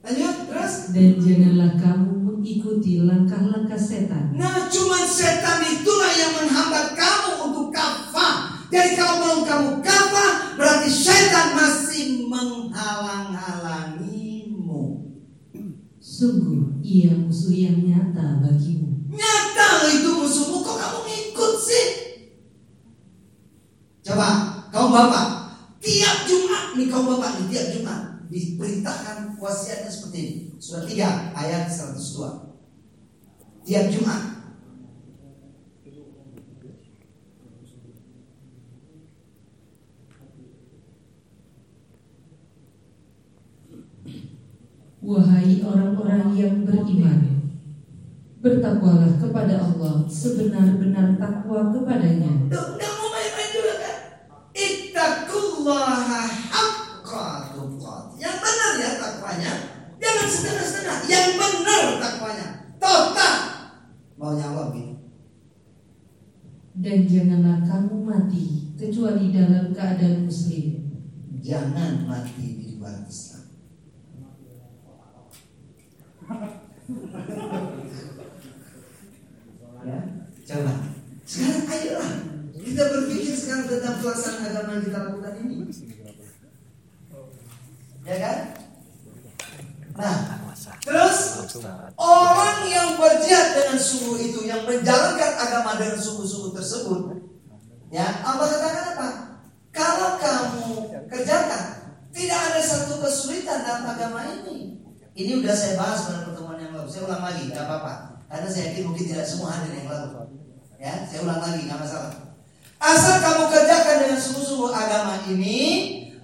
Lanjut terus. Dan janganlah kamu mengikuti langkah-langkah setan Nah, cuman setan itulah yang menghambat kamu untuk kafah. Jadi kalau belum kamu kafah, berarti setan masih menghalang-halangimu. Sungguh ia musuh yang nyata bagimu Nyata itu musuhmu, kok kamu ngikut sih? Coba, kamu bapak, tiap Jumat nih kamu bapak nih tiap Jumat diperintahkan wasiatnya seperti ini. Surat 3 ayat 102. Tiap Jumat Wahai orang-orang yang beriman Bertakwalah kepada Allah sebenar-benar takwa kepadanya nggak mau main-main juga kan? Ittaqullaha haqqa tuqat. Yang benar ya takwanya. Jangan setengah-setengah. Yang benar takwanya. Total. Maunya Allah gitu. Dan janganlah kamu mati kecuali dalam keadaan muslim Jangan mati di luar Islam. Ya, coba. Sekarang ayolah kita berpikir sekarang tentang pelaksanaan agama yang kita lakukan ini. Ya kan? Nah, terus orang yang berjihad dengan sungguh itu, yang menjalankan agama dengan sungguh-sungguh tersebut, ya Allah katakan apa? Kalau kamu kerjakan, tidak ada satu kesulitan dalam agama ini. Ini udah saya bahas pada pertemuan yang lalu. Saya ulang lagi, nggak apa-apa. Karena saya yakin mungkin tidak semua hadir yang lalu. Ya, saya ulang lagi, nggak masalah. Asal kamu kerjakan dengan sungguh-sungguh agama ini,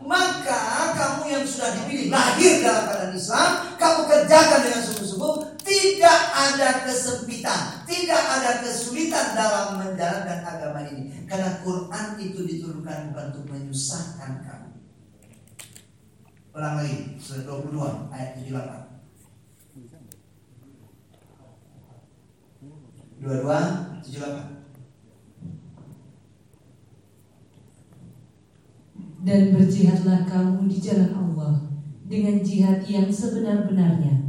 maka kamu yang sudah dipilih lahir dalam keadaan Islam, kamu kerjakan dengan sungguh-sungguh, tidak ada kesempitan, tidak ada kesulitan dalam menjalankan agama ini. Karena Quran itu diturunkan bukan untuk menyusahkan kamu. Ulang lagi, surat 22 ayat 78. 22 78. Dan berjihadlah kamu di jalan Allah dengan jihad yang sebenar-benarnya.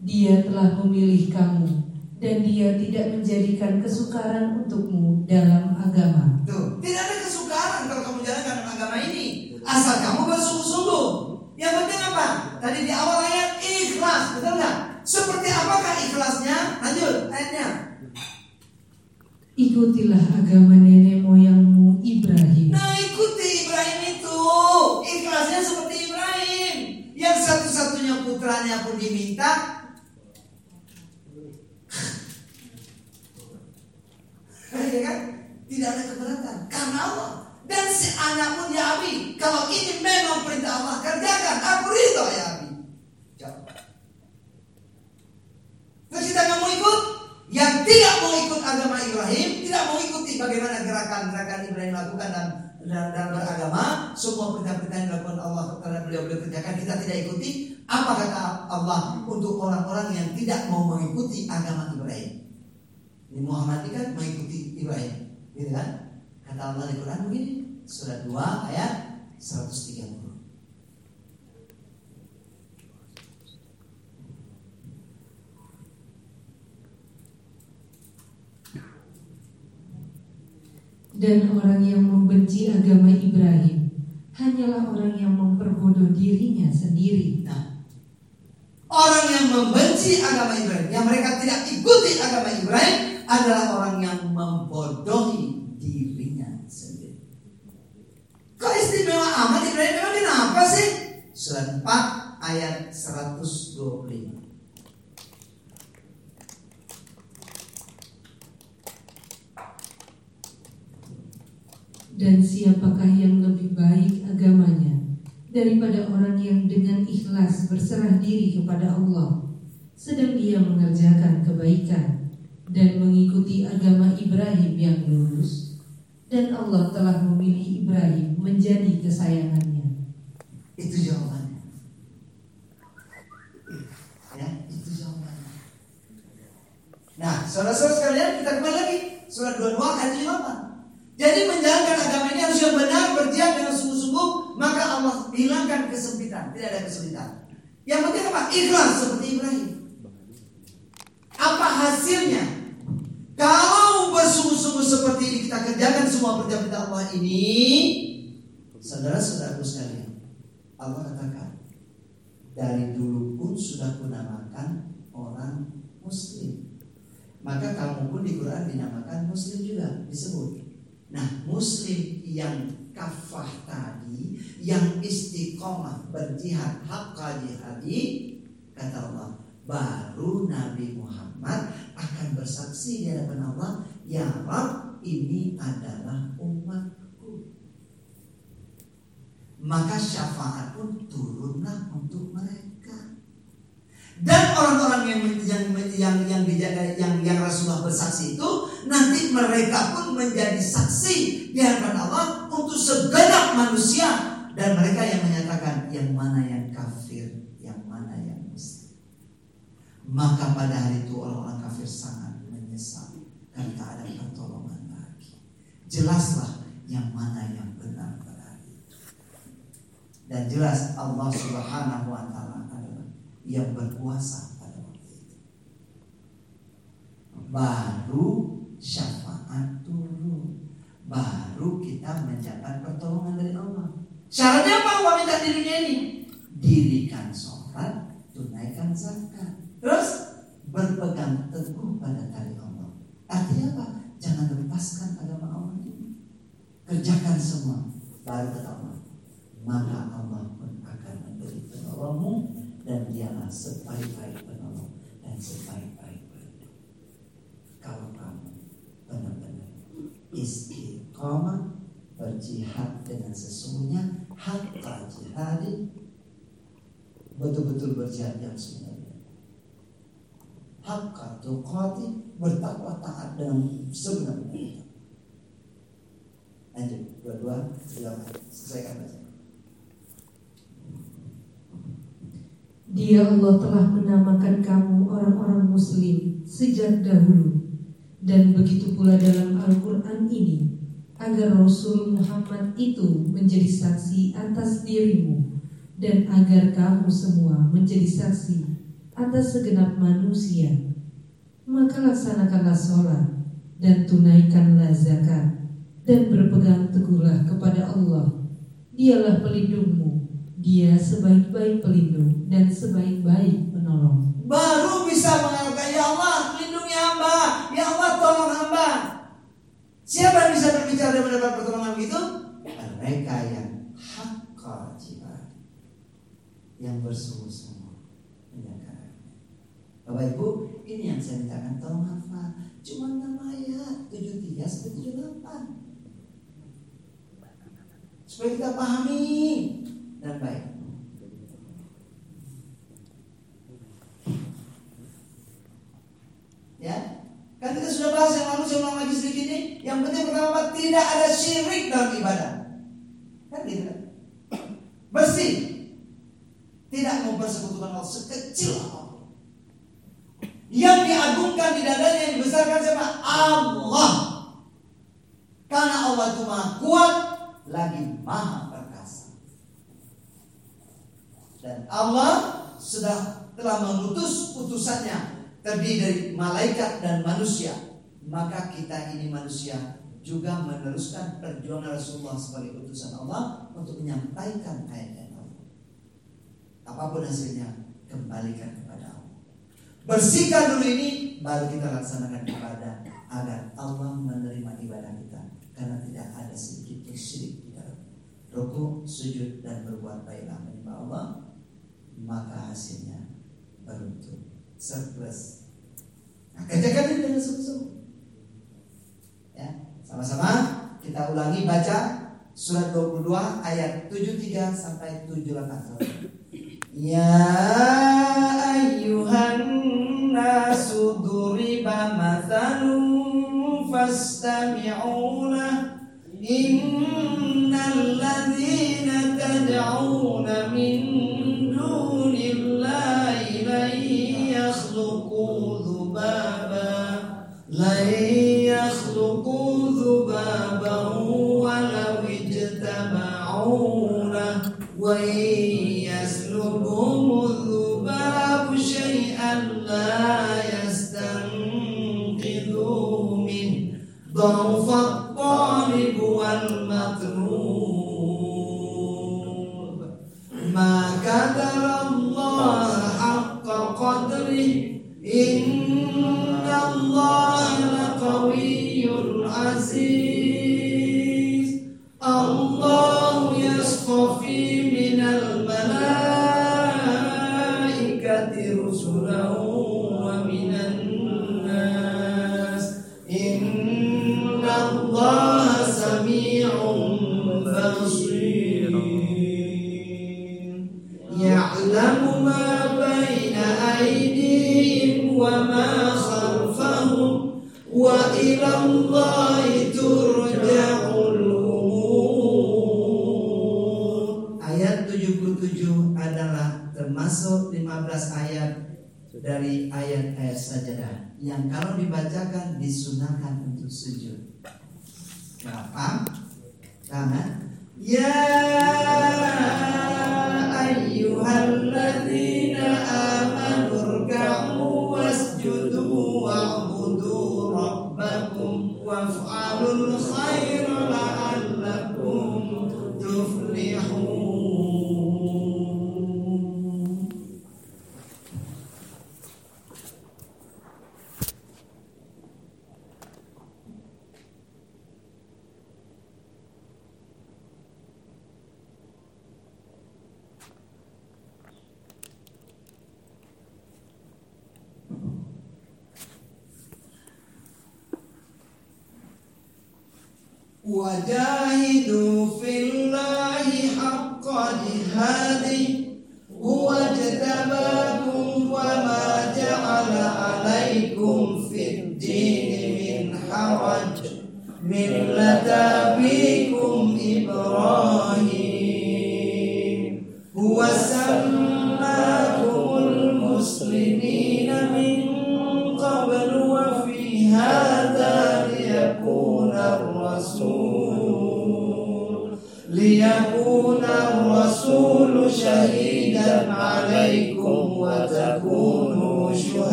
Dia telah memilih kamu dan dia tidak menjadikan kesukaran untukmu dalam agama. Tuh, tidak ada kesukaran kalau kamu jalankan agama ini. Asal kamu bersungguh-sungguh. Yang penting apa? Tadi di awal ayat ikhlas, betul nggak? Seperti apakah ikhlasnya? Lanjut ayatnya. Ikutilah agama nenek moyangmu Ibrahim Nah Ibrahim itu. Ikhlasnya seperti Ibrahim. Yang satu-satunya putranya pun diminta. Ya kan? Tidak ada keberatan. Karena Allah. Dan si anak pun ya Abi Kalau ini memang perintah Allah Kerjakan. Aku ridho ya Abi. Terus kita nggak mau ikut? Yang tidak mau ikut agama Ibrahim Tidak mau ikuti bagaimana gerakan-gerakan Ibrahim lakukan dan dan, dan beragama semua perintah-perintah yang dilakukan Allah terhadap beliau-beliau kerjakan kita tidak ikuti. Apa kata Allah untuk orang-orang yang tidak mau mengikuti agama Ibrahim? Ini Muhammad ini kan mengikuti Ibrahim gitu kan? Kata Allah di Quran begini surat 2 ayat 130 dan orang yang membenci agama Ibrahim hanyalah orang yang memperbodoh dirinya sendiri. Nah, orang yang membenci agama Ibrahim, yang mereka tidak ikuti agama Ibrahim adalah orang yang membodohi dirinya sendiri. Kok istimewa amat Ibrahim memang kenapa sih? Surat 4 ayat 125. Dan siapakah yang lebih baik agamanya daripada orang yang dengan ikhlas berserah diri kepada Allah, sedang dia mengerjakan kebaikan dan mengikuti agama Ibrahim yang lurus, dan Allah telah memilih Ibrahim menjadi kesayangannya. Itu jawabannya. Ya, itu jawabannya. Nah, saudara-saudara sekalian, kita kembali lagi surat 22 ayat 58. Jadi menjalankan agama ini harus yang benar, berjihad dengan sungguh-sungguh, maka Allah hilangkan kesempitan, tidak ada kesulitan. Yang penting apa? Ikhlas seperti Ibrahim. Apa hasilnya? Kalau bersungguh-sungguh seperti ini kita kerjakan semua perintah-perintah Allah ini, saudara-saudaraku sekalian, Allah katakan dari dulu pun sudah kunamakan orang Muslim. Maka kamu pun di Quran dinamakan Muslim juga disebut. Nah, muslim yang kafah tadi, yang istiqomah berjihad haqqa jihadi, kata Allah, baru Nabi Muhammad akan bersaksi di hadapan Allah, ya Rab, ini adalah umatku. Maka syafaat pun turunlah untuk mereka. Dan orang-orang yang yang yang yang dijaga yang yang Rasulullah bersaksi itu nanti mereka pun menjadi saksi di hadapan Allah untuk segenap manusia dan mereka yang menyatakan yang mana yang kafir, yang mana yang muslim. Maka pada hari itu orang-orang kafir sangat menyesal karena tak ada pertolongan lagi. Jelaslah yang mana yang benar berarti. Dan jelas Allah Subhanahu wa taala yang berkuasa pada waktu itu. Baru syafaat turun, baru kita mendapat pertolongan dari Allah. Syaratnya apa? Minta di dunia ini dirikan sholat, tunaikan zakat, terus berpegang teguh pada tali Allah. Artinya apa? Jangan lepaskan agama Allah ini. Kerjakan semua, baru kata Allah. Maka Allah pun akan memberi penolongmu dan dialah sebaik-baik penolong dan sebaik-baik pelindung. Kalau kamu benar-benar istiqomah berjihad dengan sesungguhnya hatta jihadi betul-betul berjihad yang sebenarnya. Hakka tuqati bertakwa taat dengan sebenarnya lanjut dua-dua silakan. Selesaikan baca Dia Allah telah menamakan kamu orang-orang muslim sejak dahulu. Dan begitu pula dalam Al-Quran ini Agar Rasul Muhammad itu menjadi saksi atas dirimu Dan agar kamu semua menjadi saksi atas segenap manusia. Maka laksanakanlah sholat dan tunaikanlah zakat Dan berpegang teguhlah kepada Allah. Dialah pelindungmu dia sebaik-baik pelindung dan sebaik-baik penolong. Baru bisa mengatakan ya Allah lindungi hamba, ya Allah tolong hamba. Siapa yang bisa berbicara dan mendapat pertolongan begitu? Mereka yang hakka jihad, yang bersungguh-sungguh menjaga Bapak Ibu, ini yang saya mintakan tolong hafal. Cuma nama ayat 73 sampai 78. Supaya kita pahami dan baik. Ya, kan kita sudah bahas yang lalu saya lagi sedikit ini. Yang penting pertama tidak ada syirik dalam ibadah. Kan gitu kan? Bersih. Tidak mau bersekutukan Allah sekecil apa pun. Yang diagungkan di dadanya yang dibesarkan siapa? Allah. Karena Allah itu maha kuat lagi maha Dan Allah sudah telah mengutus utusannya terdiri dari malaikat dan manusia. Maka kita ini manusia juga meneruskan perjuangan Rasulullah sebagai utusan Allah untuk menyampaikan ayat-ayat Allah. apa pun hasilnya kembalikan kepada Allah. Bersihkan dulu ini baru kita laksanakan ibadah agar Allah menerima ibadah kita karena tidak ada sedikit pun syirik di dalam sujud dan berbuat baiklah menyembah Allah maka hasilnya beruntung surplus. Nah, kerjakan ini dengan sungguh-sungguh. Ya, sama-sama kita ulangi baca surat 22 ayat 73 sampai 78. Ya ayyuhan nasu duriba mathalun fastami'u lah lah sujud. Kenapa? Karena ya ayyuhalladzina وجاهدوا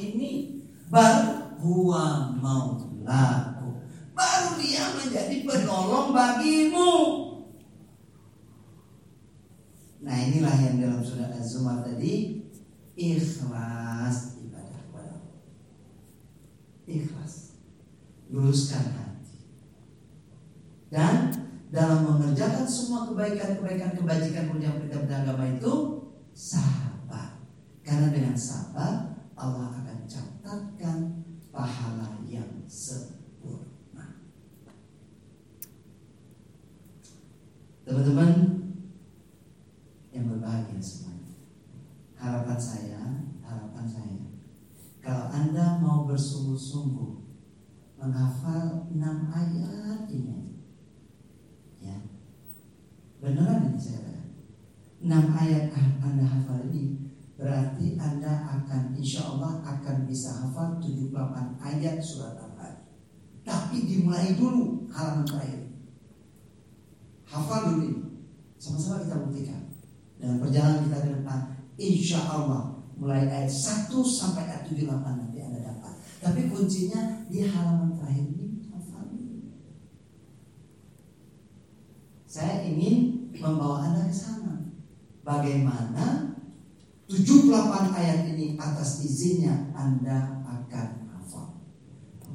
ini. Baru huwa maulaku. Baru dia menjadi penolong bagimu. Nah inilah yang dalam surat Az-Zumar tadi ikhlas ibadah kepada Allah. Ikhlas. Luruskan hati. Dan dalam mengerjakan semua kebaikan-kebaikan kebajikan yang kita beragama itu sabar. Karena dengan sabar Allah akan mendapatkan pahala yang sempurna. Teman-teman yang berbahagia semuanya, harapan saya, harapan saya, kalau Anda mau bersungguh-sungguh menghafal enam ayat ini ya beneran ini saya enam ayat Anda hafal ini berarti Anda akan insya Allah akan bisa hafal 78 ayat surat Al-Hajj. Tapi dimulai dulu halaman terakhir. Hafal dulu ini. Sama-sama kita buktikan. Dalam perjalanan kita ke depan, insya Allah mulai ayat 1 sampai ayat 78 nanti Anda dapat. Tapi kuncinya di halaman terakhir ini hafal dulu. Saya ingin membawa Anda ke sana. Bagaimana 78 ayat ini atas izinnya Anda akan hafal.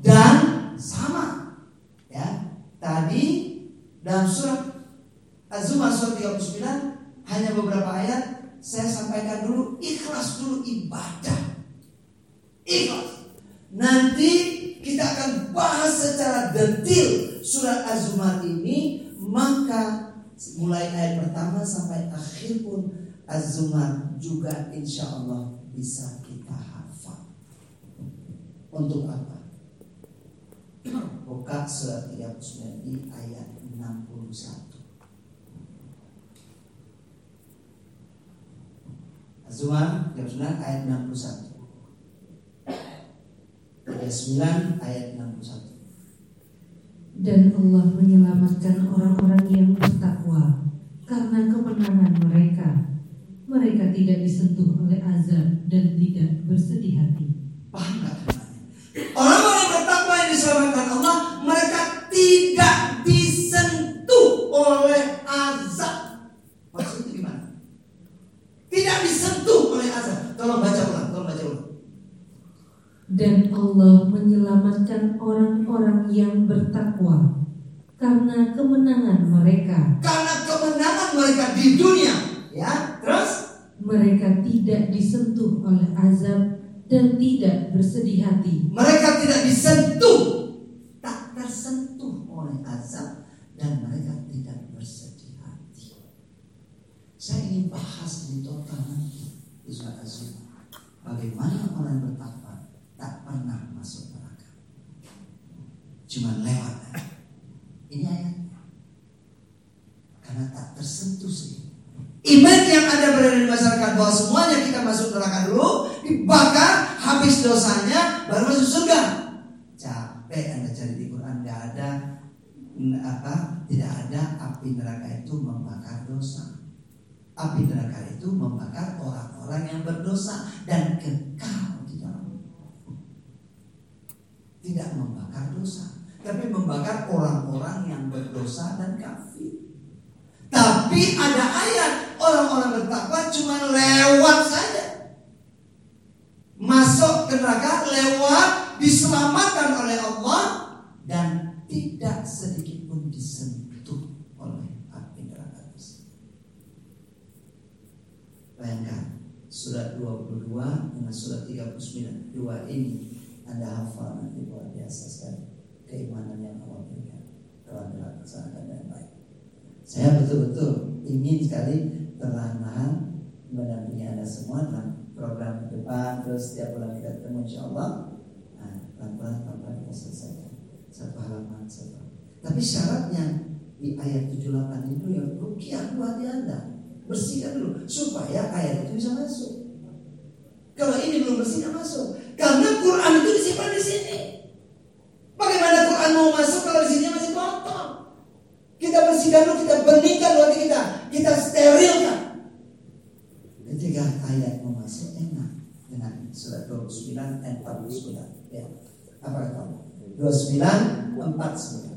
Dan sama ya. Tadi dalam surat Az-Zumar surat 39 hanya beberapa ayat saya sampaikan dulu ikhlas dulu ibadah. Ikhlas. Nanti kita akan bahas secara detail surat Az-Zumar ini maka mulai ayat pertama sampai akhir pun Az-Zumar juga insya Allah bisa kita hafal. Untuk apa? Buka surat 39 di ayat 61. Az-Zumar 39 ayat 61. 39 ayat 61. Dan Allah menyelamatkan orang-orang yang bertakwa karena kemenangan mereka. Mereka tidak disentuh oleh azab dan tidak bersedih hati. Paham nggak Orang-orang yang bertakwa yang diselamatkan Allah, mereka tidak disentuh oleh azab. Maksudnya gimana? Tidak disentuh oleh azab. Tolong baca ulang, tolong baca ulang. Dan Allah menyelamatkan orang-orang yang bertakwa karena kemenangan mereka. Karena kemenangan mereka di dunia, ya. Terus Mereka tidak disentuh oleh azab dan tidak bersedih hati. mereka tidak disentuh, tak tersentuh oleh azab dan mereka tidak bersedih hati. Saya ingin bahas di total nanti di surat az Bagaimana orang bertakwa tak pernah masuk neraka. Cuma lewat. Ini ayatnya. Karena tak tersentuh sih. Iman yang ada berada di masyarakat bahwa semuanya kita masuk neraka dulu, dibakar, habis dosanya, baru masuk surga. Capek anda cari di Quran, nggak ada apa, tidak ada api neraka itu membakar dosa. Api neraka itu membakar orang-orang yang berdosa dan kekal di dalam. Tidak membakar dosa, tapi membakar orang-orang yang berdosa dan kafir. Tapi ada ayat orang-orang bertakwa cuma lewat saja. Masuk ke neraka lewat diselamatkan oleh Allah dan tidak sedikit pun disentuh oleh api neraka. Bayangkan surat 22 dengan surat 39 dua ini Anda hafal nanti luar biasa sekali keimanan yang Allah berikan telah dilaksanakan dengan baik. Saya betul-betul ingin sekali perlahan-lahan mendampingi Anda semua dalam program ke depan. Terus setiap bulan kita ketemu insya Allah. Nah, pelan-pelan pelan-pelan kita selesaikan. Satu halaman satu tapi syaratnya di ayat 78 itu yang rukiah hati Anda. Bersihkan dulu supaya ayat itu bisa masuk. Kalau ini belum bersih masuk. Karena Quran itu disimpan di sini. Bagaimana Quran mau masuk kalau di sini masih kotor kita bersihkan dulu, kita beningkan hati kita, kita sterilkan. Ketika ayat mau masuk enak dengan surat 29 ayat 49. Ya. Apa kata Allah? 29 49.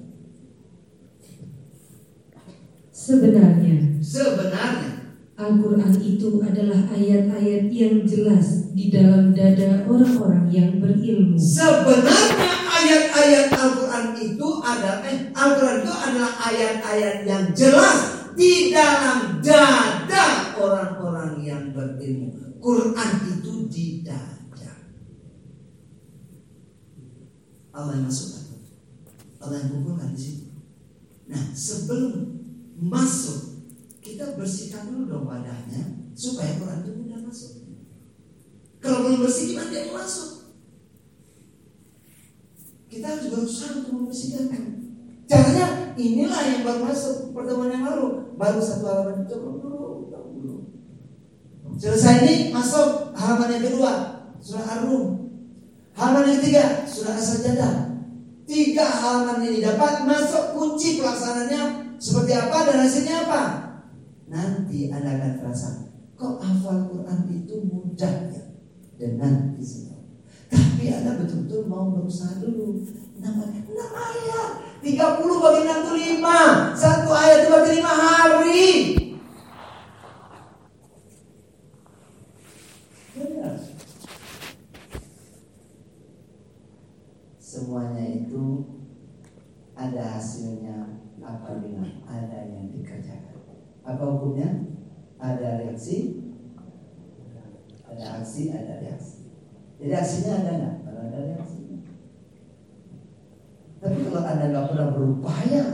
Sebenarnya Sebenarnya Al-Quran itu adalah ayat-ayat yang jelas di dalam dada orang-orang yang berilmu. sebenarnya ayat-ayat Al-Quran itu adalah eh, Al-Quran itu adalah ayat-ayat yang jelas di dalam dada orang-orang yang berilmu. Quran itu di dada. Allah yang masukkan. Allah yang kumpulkan di situ. Nah, sebelum masuk, kita bersihkan dulu dong wadahnya supaya Quran itu mudah masuk. Kalau belum bersih gimana dia mau masuk? Kita harus berusaha untuk membersihkan. Caranya inilah yang baru masuk pertemuan yang lalu. Baru satu halaman itu dulu, dulu. Selesai ini masuk halaman yang kedua, surah Ar-Rum. Halaman yang ketiga, surah As-Sajdah. Tiga halaman ini dapat masuk kunci pelaksanaannya seperti apa dan hasilnya apa? Nanti Anda akan terasa kok hafal Quran itu mudah ya dengan istilah. Tapi Anda betul-betul mau berusaha dulu. Namanya 6 ayat. 30 bagi 6 itu 5. Satu ayat itu bagi 5 hari. Semuanya itu ada hasilnya apabila ada yang dikerjakan. Apa hukumnya? Ada reaksi, ada aksi, ada reaksi. Jadi aksinya ada nggak? Kalau ada reaksinya. Tapi kalau anda nggak pernah berupaya,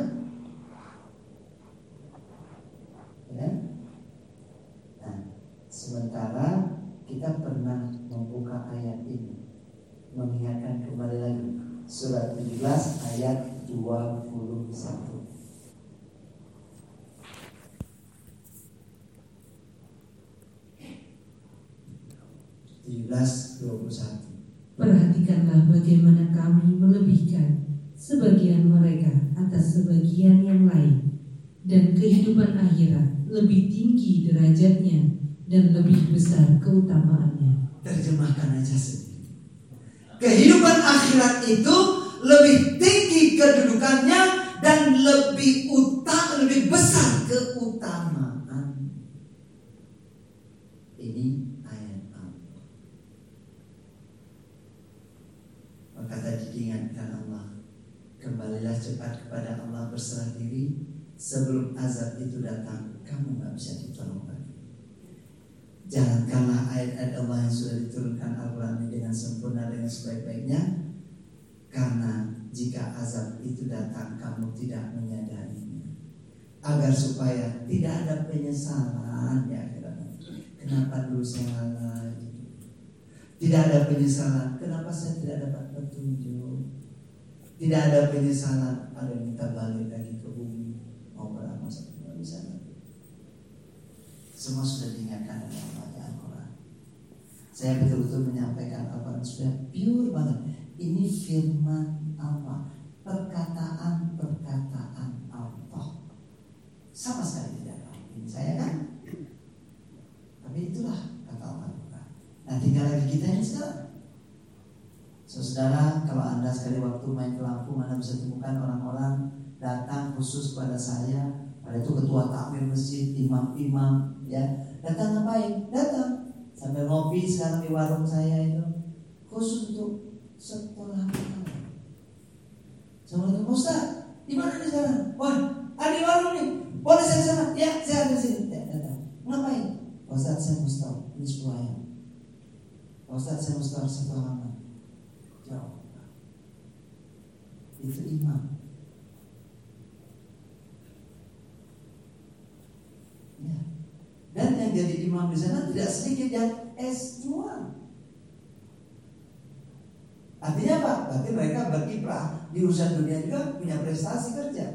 ya, nah, sementara kita pernah membuka ayat ini, mengingatkan kembali lagi surat 17 ayat 21. 17 Perhatikanlah bagaimana kami melebihkan sebagian mereka atas sebagian yang lain dan kehidupan akhirat lebih tinggi derajatnya dan lebih besar keutamaannya. Terjemahkan aja sendiri. Kehidupan akhirat itu lebih tinggi kedudukannya dan lebih utama, lebih besar keutamaan. Ini ayat Allah. Maka tadi diingatkan Allah, kembalilah cepat kepada Allah berserah diri. Sebelum azab itu datang. Kamu nggak bisa ditolong lagi. Jalankanlah ayat-ayat Allah yang sudah diturunkan Al-Quran ini dengan sempurna dengan sebaik-baiknya. Karena jika azab itu datang kamu tidak menyadarinya. Agar supaya tidak ada penyesalan akhirat. Kenapa dulu saya lalai Tidak ada penyesalan. Kenapa saya tidak dapat petunjuk? Tidak ada penyesalan. Ada yang minta balik lagi ke bumi. Mau beramal satu di sana semua sudah diingatkan oleh Allah Al-Quran. Saya betul-betul menyampaikan Al-Quran. Sudah pure banget. Ini firman Allah, perkataan-perkataan Allah. Sama sekali tidak tahu. Ini saya kan. Tapi itulah kata Allah Al-Quran. Nah tinggal sekarang. Saudara, kalau Anda sekali waktu main ke Lampung, Anda bisa temukan orang-orang datang khusus pada saya. Pada itu ketua takmir masjid, imam-imam, ya. Datang ngapain? Datang. Sambil ngopi sekarang di warung saya itu. Khusus untuk setelah Assalamualaikum Ustaz. Di mana nih sekarang? Wah ada di warung nih. Boleh saya sana? Ya saya ada di sini. Ya, datang. Ngapain? Ustaz saya mustahil ini sepuluh ayat Ustaz saya satu halaman jawab itu imam ya dan yang jadi imam di sana tidak sedikit yang S2. Artinya apa? Berarti mereka berkiprah di urusan dunia juga punya prestasi kerja.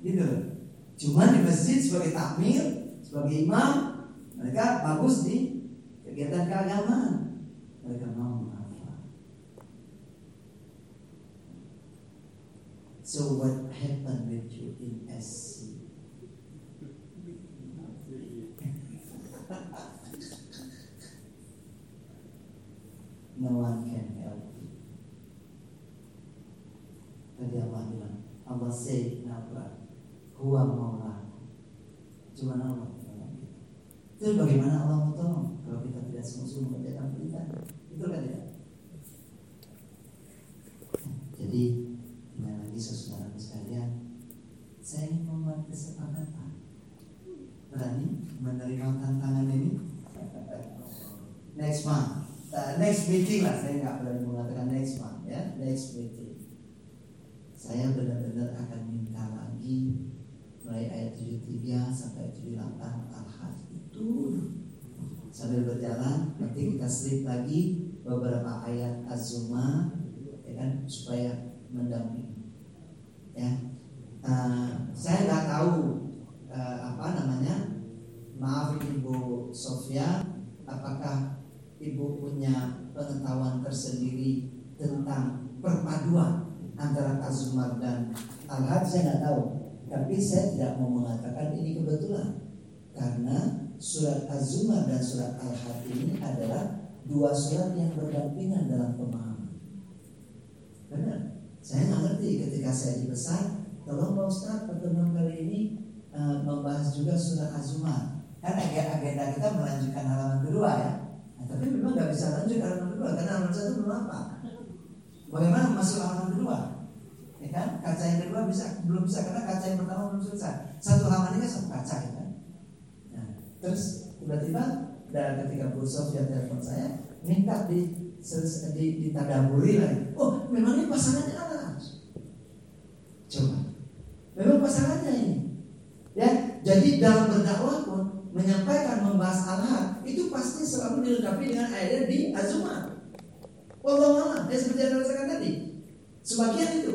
Gitu Cuma di masjid sebagai takmir, sebagai imam, mereka bagus di kegiatan keagamaan. Mereka mau menghafal. So what happened with you in SC? no one can help you. Tadi Allah bilang, Allah say Al-Quran, Huwa maulah. Cuma Allah. Terus bagaimana Allah mau tolong kalau kita tidak sungguh-sungguh mengerjakan perintah? Itu kan tidak? Jadi, tinggal lagi saudara sekalian, saya ingin membuat kesepakatan. Berani menerima tantangan ini? Next month uh, next meeting lah saya nggak berani mengatakan next month ya next meeting saya benar-benar akan minta lagi mulai ayat 73 sampai 78 al-hajj itu sambil berjalan nanti kita slip lagi beberapa ayat azuma ya kan supaya mendampingi. Ya. Uh, saya nggak tahu uh, apa namanya maaf ibu Sofia apakah ibu punya pengetahuan tersendiri tentang perpaduan antara azumar dan al Saya nggak tahu, tapi saya tidak mau mengatakan ini kebetulan karena surat azumar dan surat al ini adalah dua surat yang berdampingan dalam pemahaman. Benar? Saya nggak ngerti ketika saya dibesar. Tolong Pak Ustaz pertemuan kali ini uh, membahas juga surat azumar. Kan agenda kita melanjutkan halaman kedua ya. Nah, tapi memang nggak bisa lanjut halaman kedua karena halaman satu belum apa. Bagaimana masuk halaman kedua? Ya kan? Kaca yang kedua bisa belum bisa karena kaca yang pertama belum selesai. Satu halaman ini kan satu kaca ya kan. Nah, terus tiba-tiba dan ketika Bu Sofia telepon saya minta di di, ditadaburi lagi. Oh, memang ini pasangannya Allah. Coba. Memang pasangannya ini. Ya, jadi dalam berdakwah pun menyampaikan membahas Allah itu pasti selalu dilengkapi dengan ayat di Azumah. Allah Allah, ya seperti yang saya tadi. Sebagian itu.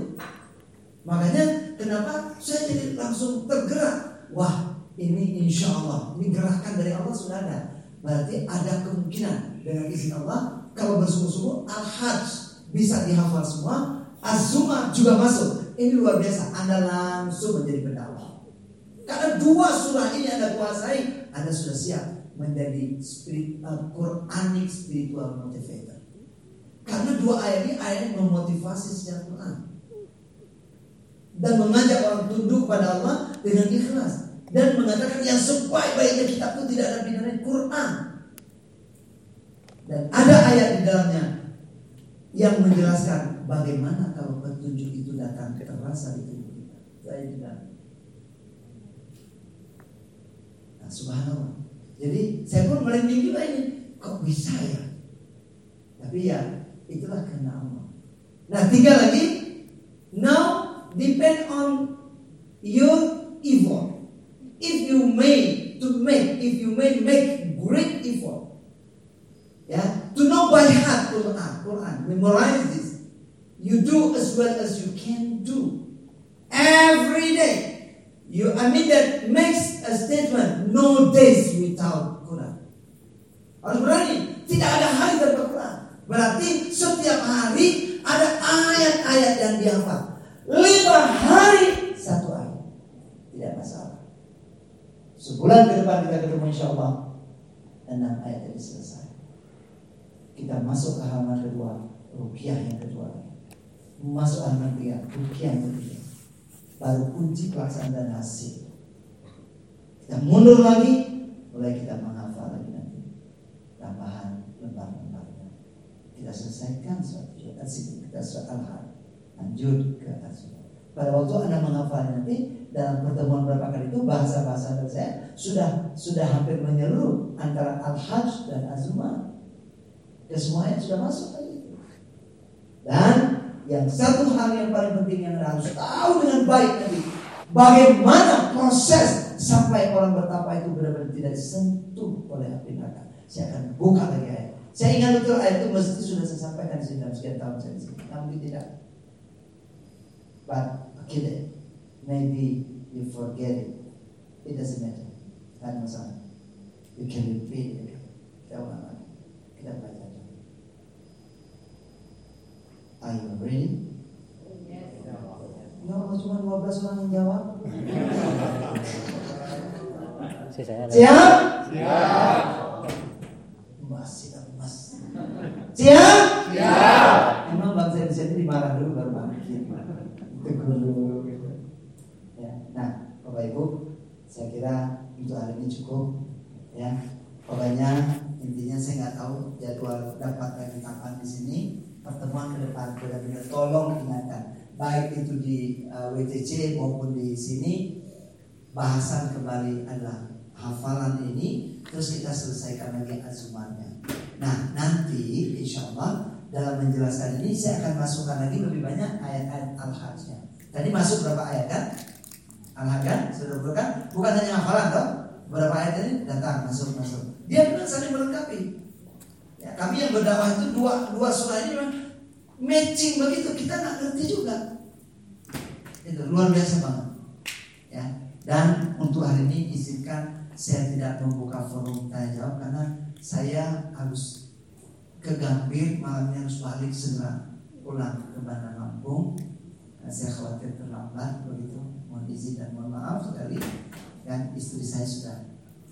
Makanya kenapa saya jadi langsung tergerak. Wah, ini insya Allah, ini gerakan dari Allah sudah ada. Berarti ada kemungkinan dengan izin Allah kalau bersungguh-sungguh Al-Hajj bisa dihafal semua, Az-Zumar juga masuk. Ini luar biasa. Anda langsung menjadi pendakwah. Karena dua surah ini Anda kuasai, Anda sudah siap menjadi spirit, uh, Quranic spiritual motivator. Karena dua ayat ini ayat memotivasi sejak Quran dan mengajak orang tunduk pada Allah dengan ikhlas dan mengatakan yang sebaik-baiknya kitab itu tidak ada pilihan Quran. Dan ada ayat di dalamnya yang menjelaskan bagaimana kalau petunjuk itu datang terasa di tubuh kita. Saya tidak. Nah, subhanallah. Jadi saya pun merinding juga ini. Kok bisa ya? Tapi ya itulah karena Allah. Nah tiga lagi. Now depend on your effort if you may to make if you may make Memorize this. You do as well as you can do. Every day. You I mean that makes a statement no days without Quran. Harus berani. Tidak ada hari tanpa Quran. Berarti setiap hari ada ayat-ayat yang dihafal. Lima hari satu ayat tidak masalah. Sebulan ke depan kita ketemu insya Allah Enam ayat ini selesai. Kita masuk ke halaman kedua Rukiah yang kedua. Masuk halaman ketiga Rukiah yang ketiga. Baru kunci pelaksanaan dan hasil. Kita mundur lagi Mulai kita menghafal lagi nanti. Tambahan lembar-lembarnya. Kita selesaikan suatu Kita suatu al Lanjut ke atas Pada waktu Anda menghafal nanti dalam pertemuan berapa kali itu bahasa-bahasa saya sudah sudah hampir menyeluruh antara al-hajj dan azumah. Kesemuanya sudah masuk tadi. Dan yang satu hal yang paling penting yang harus tahu dengan baik tadi bagaimana proses sampai orang bertapa itu benar-benar tidak disentuh oleh api neraka. Saya akan buka lagi ayat. Saya ingat betul ayat itu mesti sudah saya sampaikan di dalam sekian tahun saya di sini. Namun tidak. But okay maybe you forget it. It doesn't matter. Tidak masalah. You can repeat it. Kita ulang lagi. Kita baca. Are you ready? Yes. Ya Allah cuma 12 orang yang jawab. Siap? Siap. Masih emas. Siap? Siap. Emang bangsa Indonesia ini dimarah dulu baru bangkit. Tegur dulu. Nah, Bapak Ibu, saya kira untuk hari ini cukup ya. Pokoknya intinya saya nggak tahu jadwal dapat lagi kapan di sini pertemuan ke depan benar-benar tolong ingatkan baik itu di uh, eh, WTC maupun di sini bahasan kembali adalah hafalan ini terus kita selesaikan lagi azumannya. Nah nanti insya Allah dalam menjelaskan ini saya akan masukkan lagi lebih banyak ayat-ayat al-hajjnya. Tadi masuk berapa ayat kan? Al-Hakan sudah bukan bukan hanya hafalan toh. Beberapa ayat ini datang masuk masuk. Dia memang saling melengkapi. Ya, kami yang berdakwah itu dua dua surah ini memang matching begitu kita nggak ngerti juga. Itu luar biasa banget. Ya. Dan untuk hari ini izinkan saya tidak membuka forum tanya jawab karena saya harus ke Gambir malamnya harus balik segera pulang ke Bandar Lampung. Nah, saya khawatir terlambat begitu. Mohon izin dan mohon maaf sekali. Dan istri saya sudah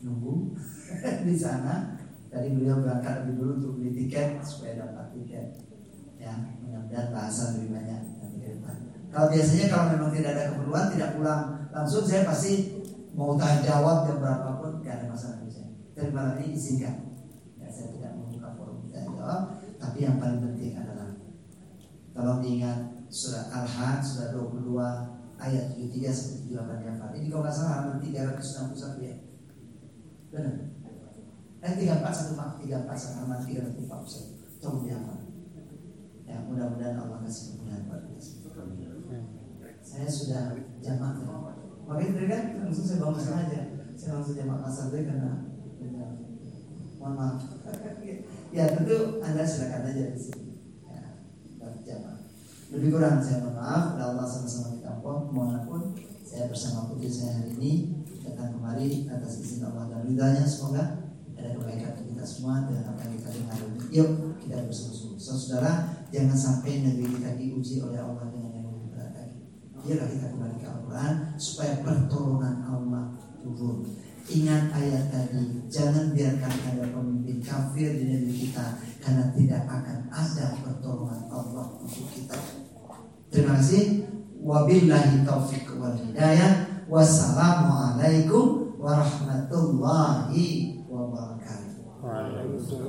nunggu di sana. Tadi beliau berangkat lebih dulu untuk beli tiket supaya dapat tiket. Ya, mudah-mudahan bahasa lebih banyak nanti ke depan. Kalau biasanya kalau memang tidak ada keperluan tidak pulang langsung saya pasti mau tanya jawab jam berapapun gak ada masalah bagi saya. Tapi malam ini izinkan. Ya, saya tidak membuka forum tanya jawab, tapi yang paling penting adalah tolong diingat surat Al-Had surat 22 ayat 73 sampai 78 dihafal. Ini kalau nggak salah halaman 361 ya. Benar. Eh 34 satu mak 34 halaman 341. Tolong dihafal. Ya mudah-mudahan Allah kasih kemuliaan buat kita. Saya sudah jamak ya. Makanya tadi kan langsung saya bawa aja. Saya langsung jamak masal deh karena mohon maaf. ya tentu anda silakan aja di sini. Ya, jamak. Lebih kurang saya mohon maaf. Kalau Allah sama-sama kita mohon pun saya bersama putri saya hari ini datang kemari atas izin Allah dan ridhanya semoga ada kebaikan untuk kita semua dengan apa yang kita dengar ini. Yuk kita bersungguh-sungguh. So, saudara, jangan sampai negeri kita diuji oleh Allah dengan yang lebih berat lagi. Biarlah kita kembali ke Al-Quran supaya pertolongan Allah turun. Ingat ayat tadi, jangan biarkan ada pemimpin kafir di negeri kita karena tidak akan ada pertolongan Allah untuk kita. Terima kasih. Wabillahi taufiq wal hidayah. Wassalamualaikum warahmatullahi wabarakatuh. All right.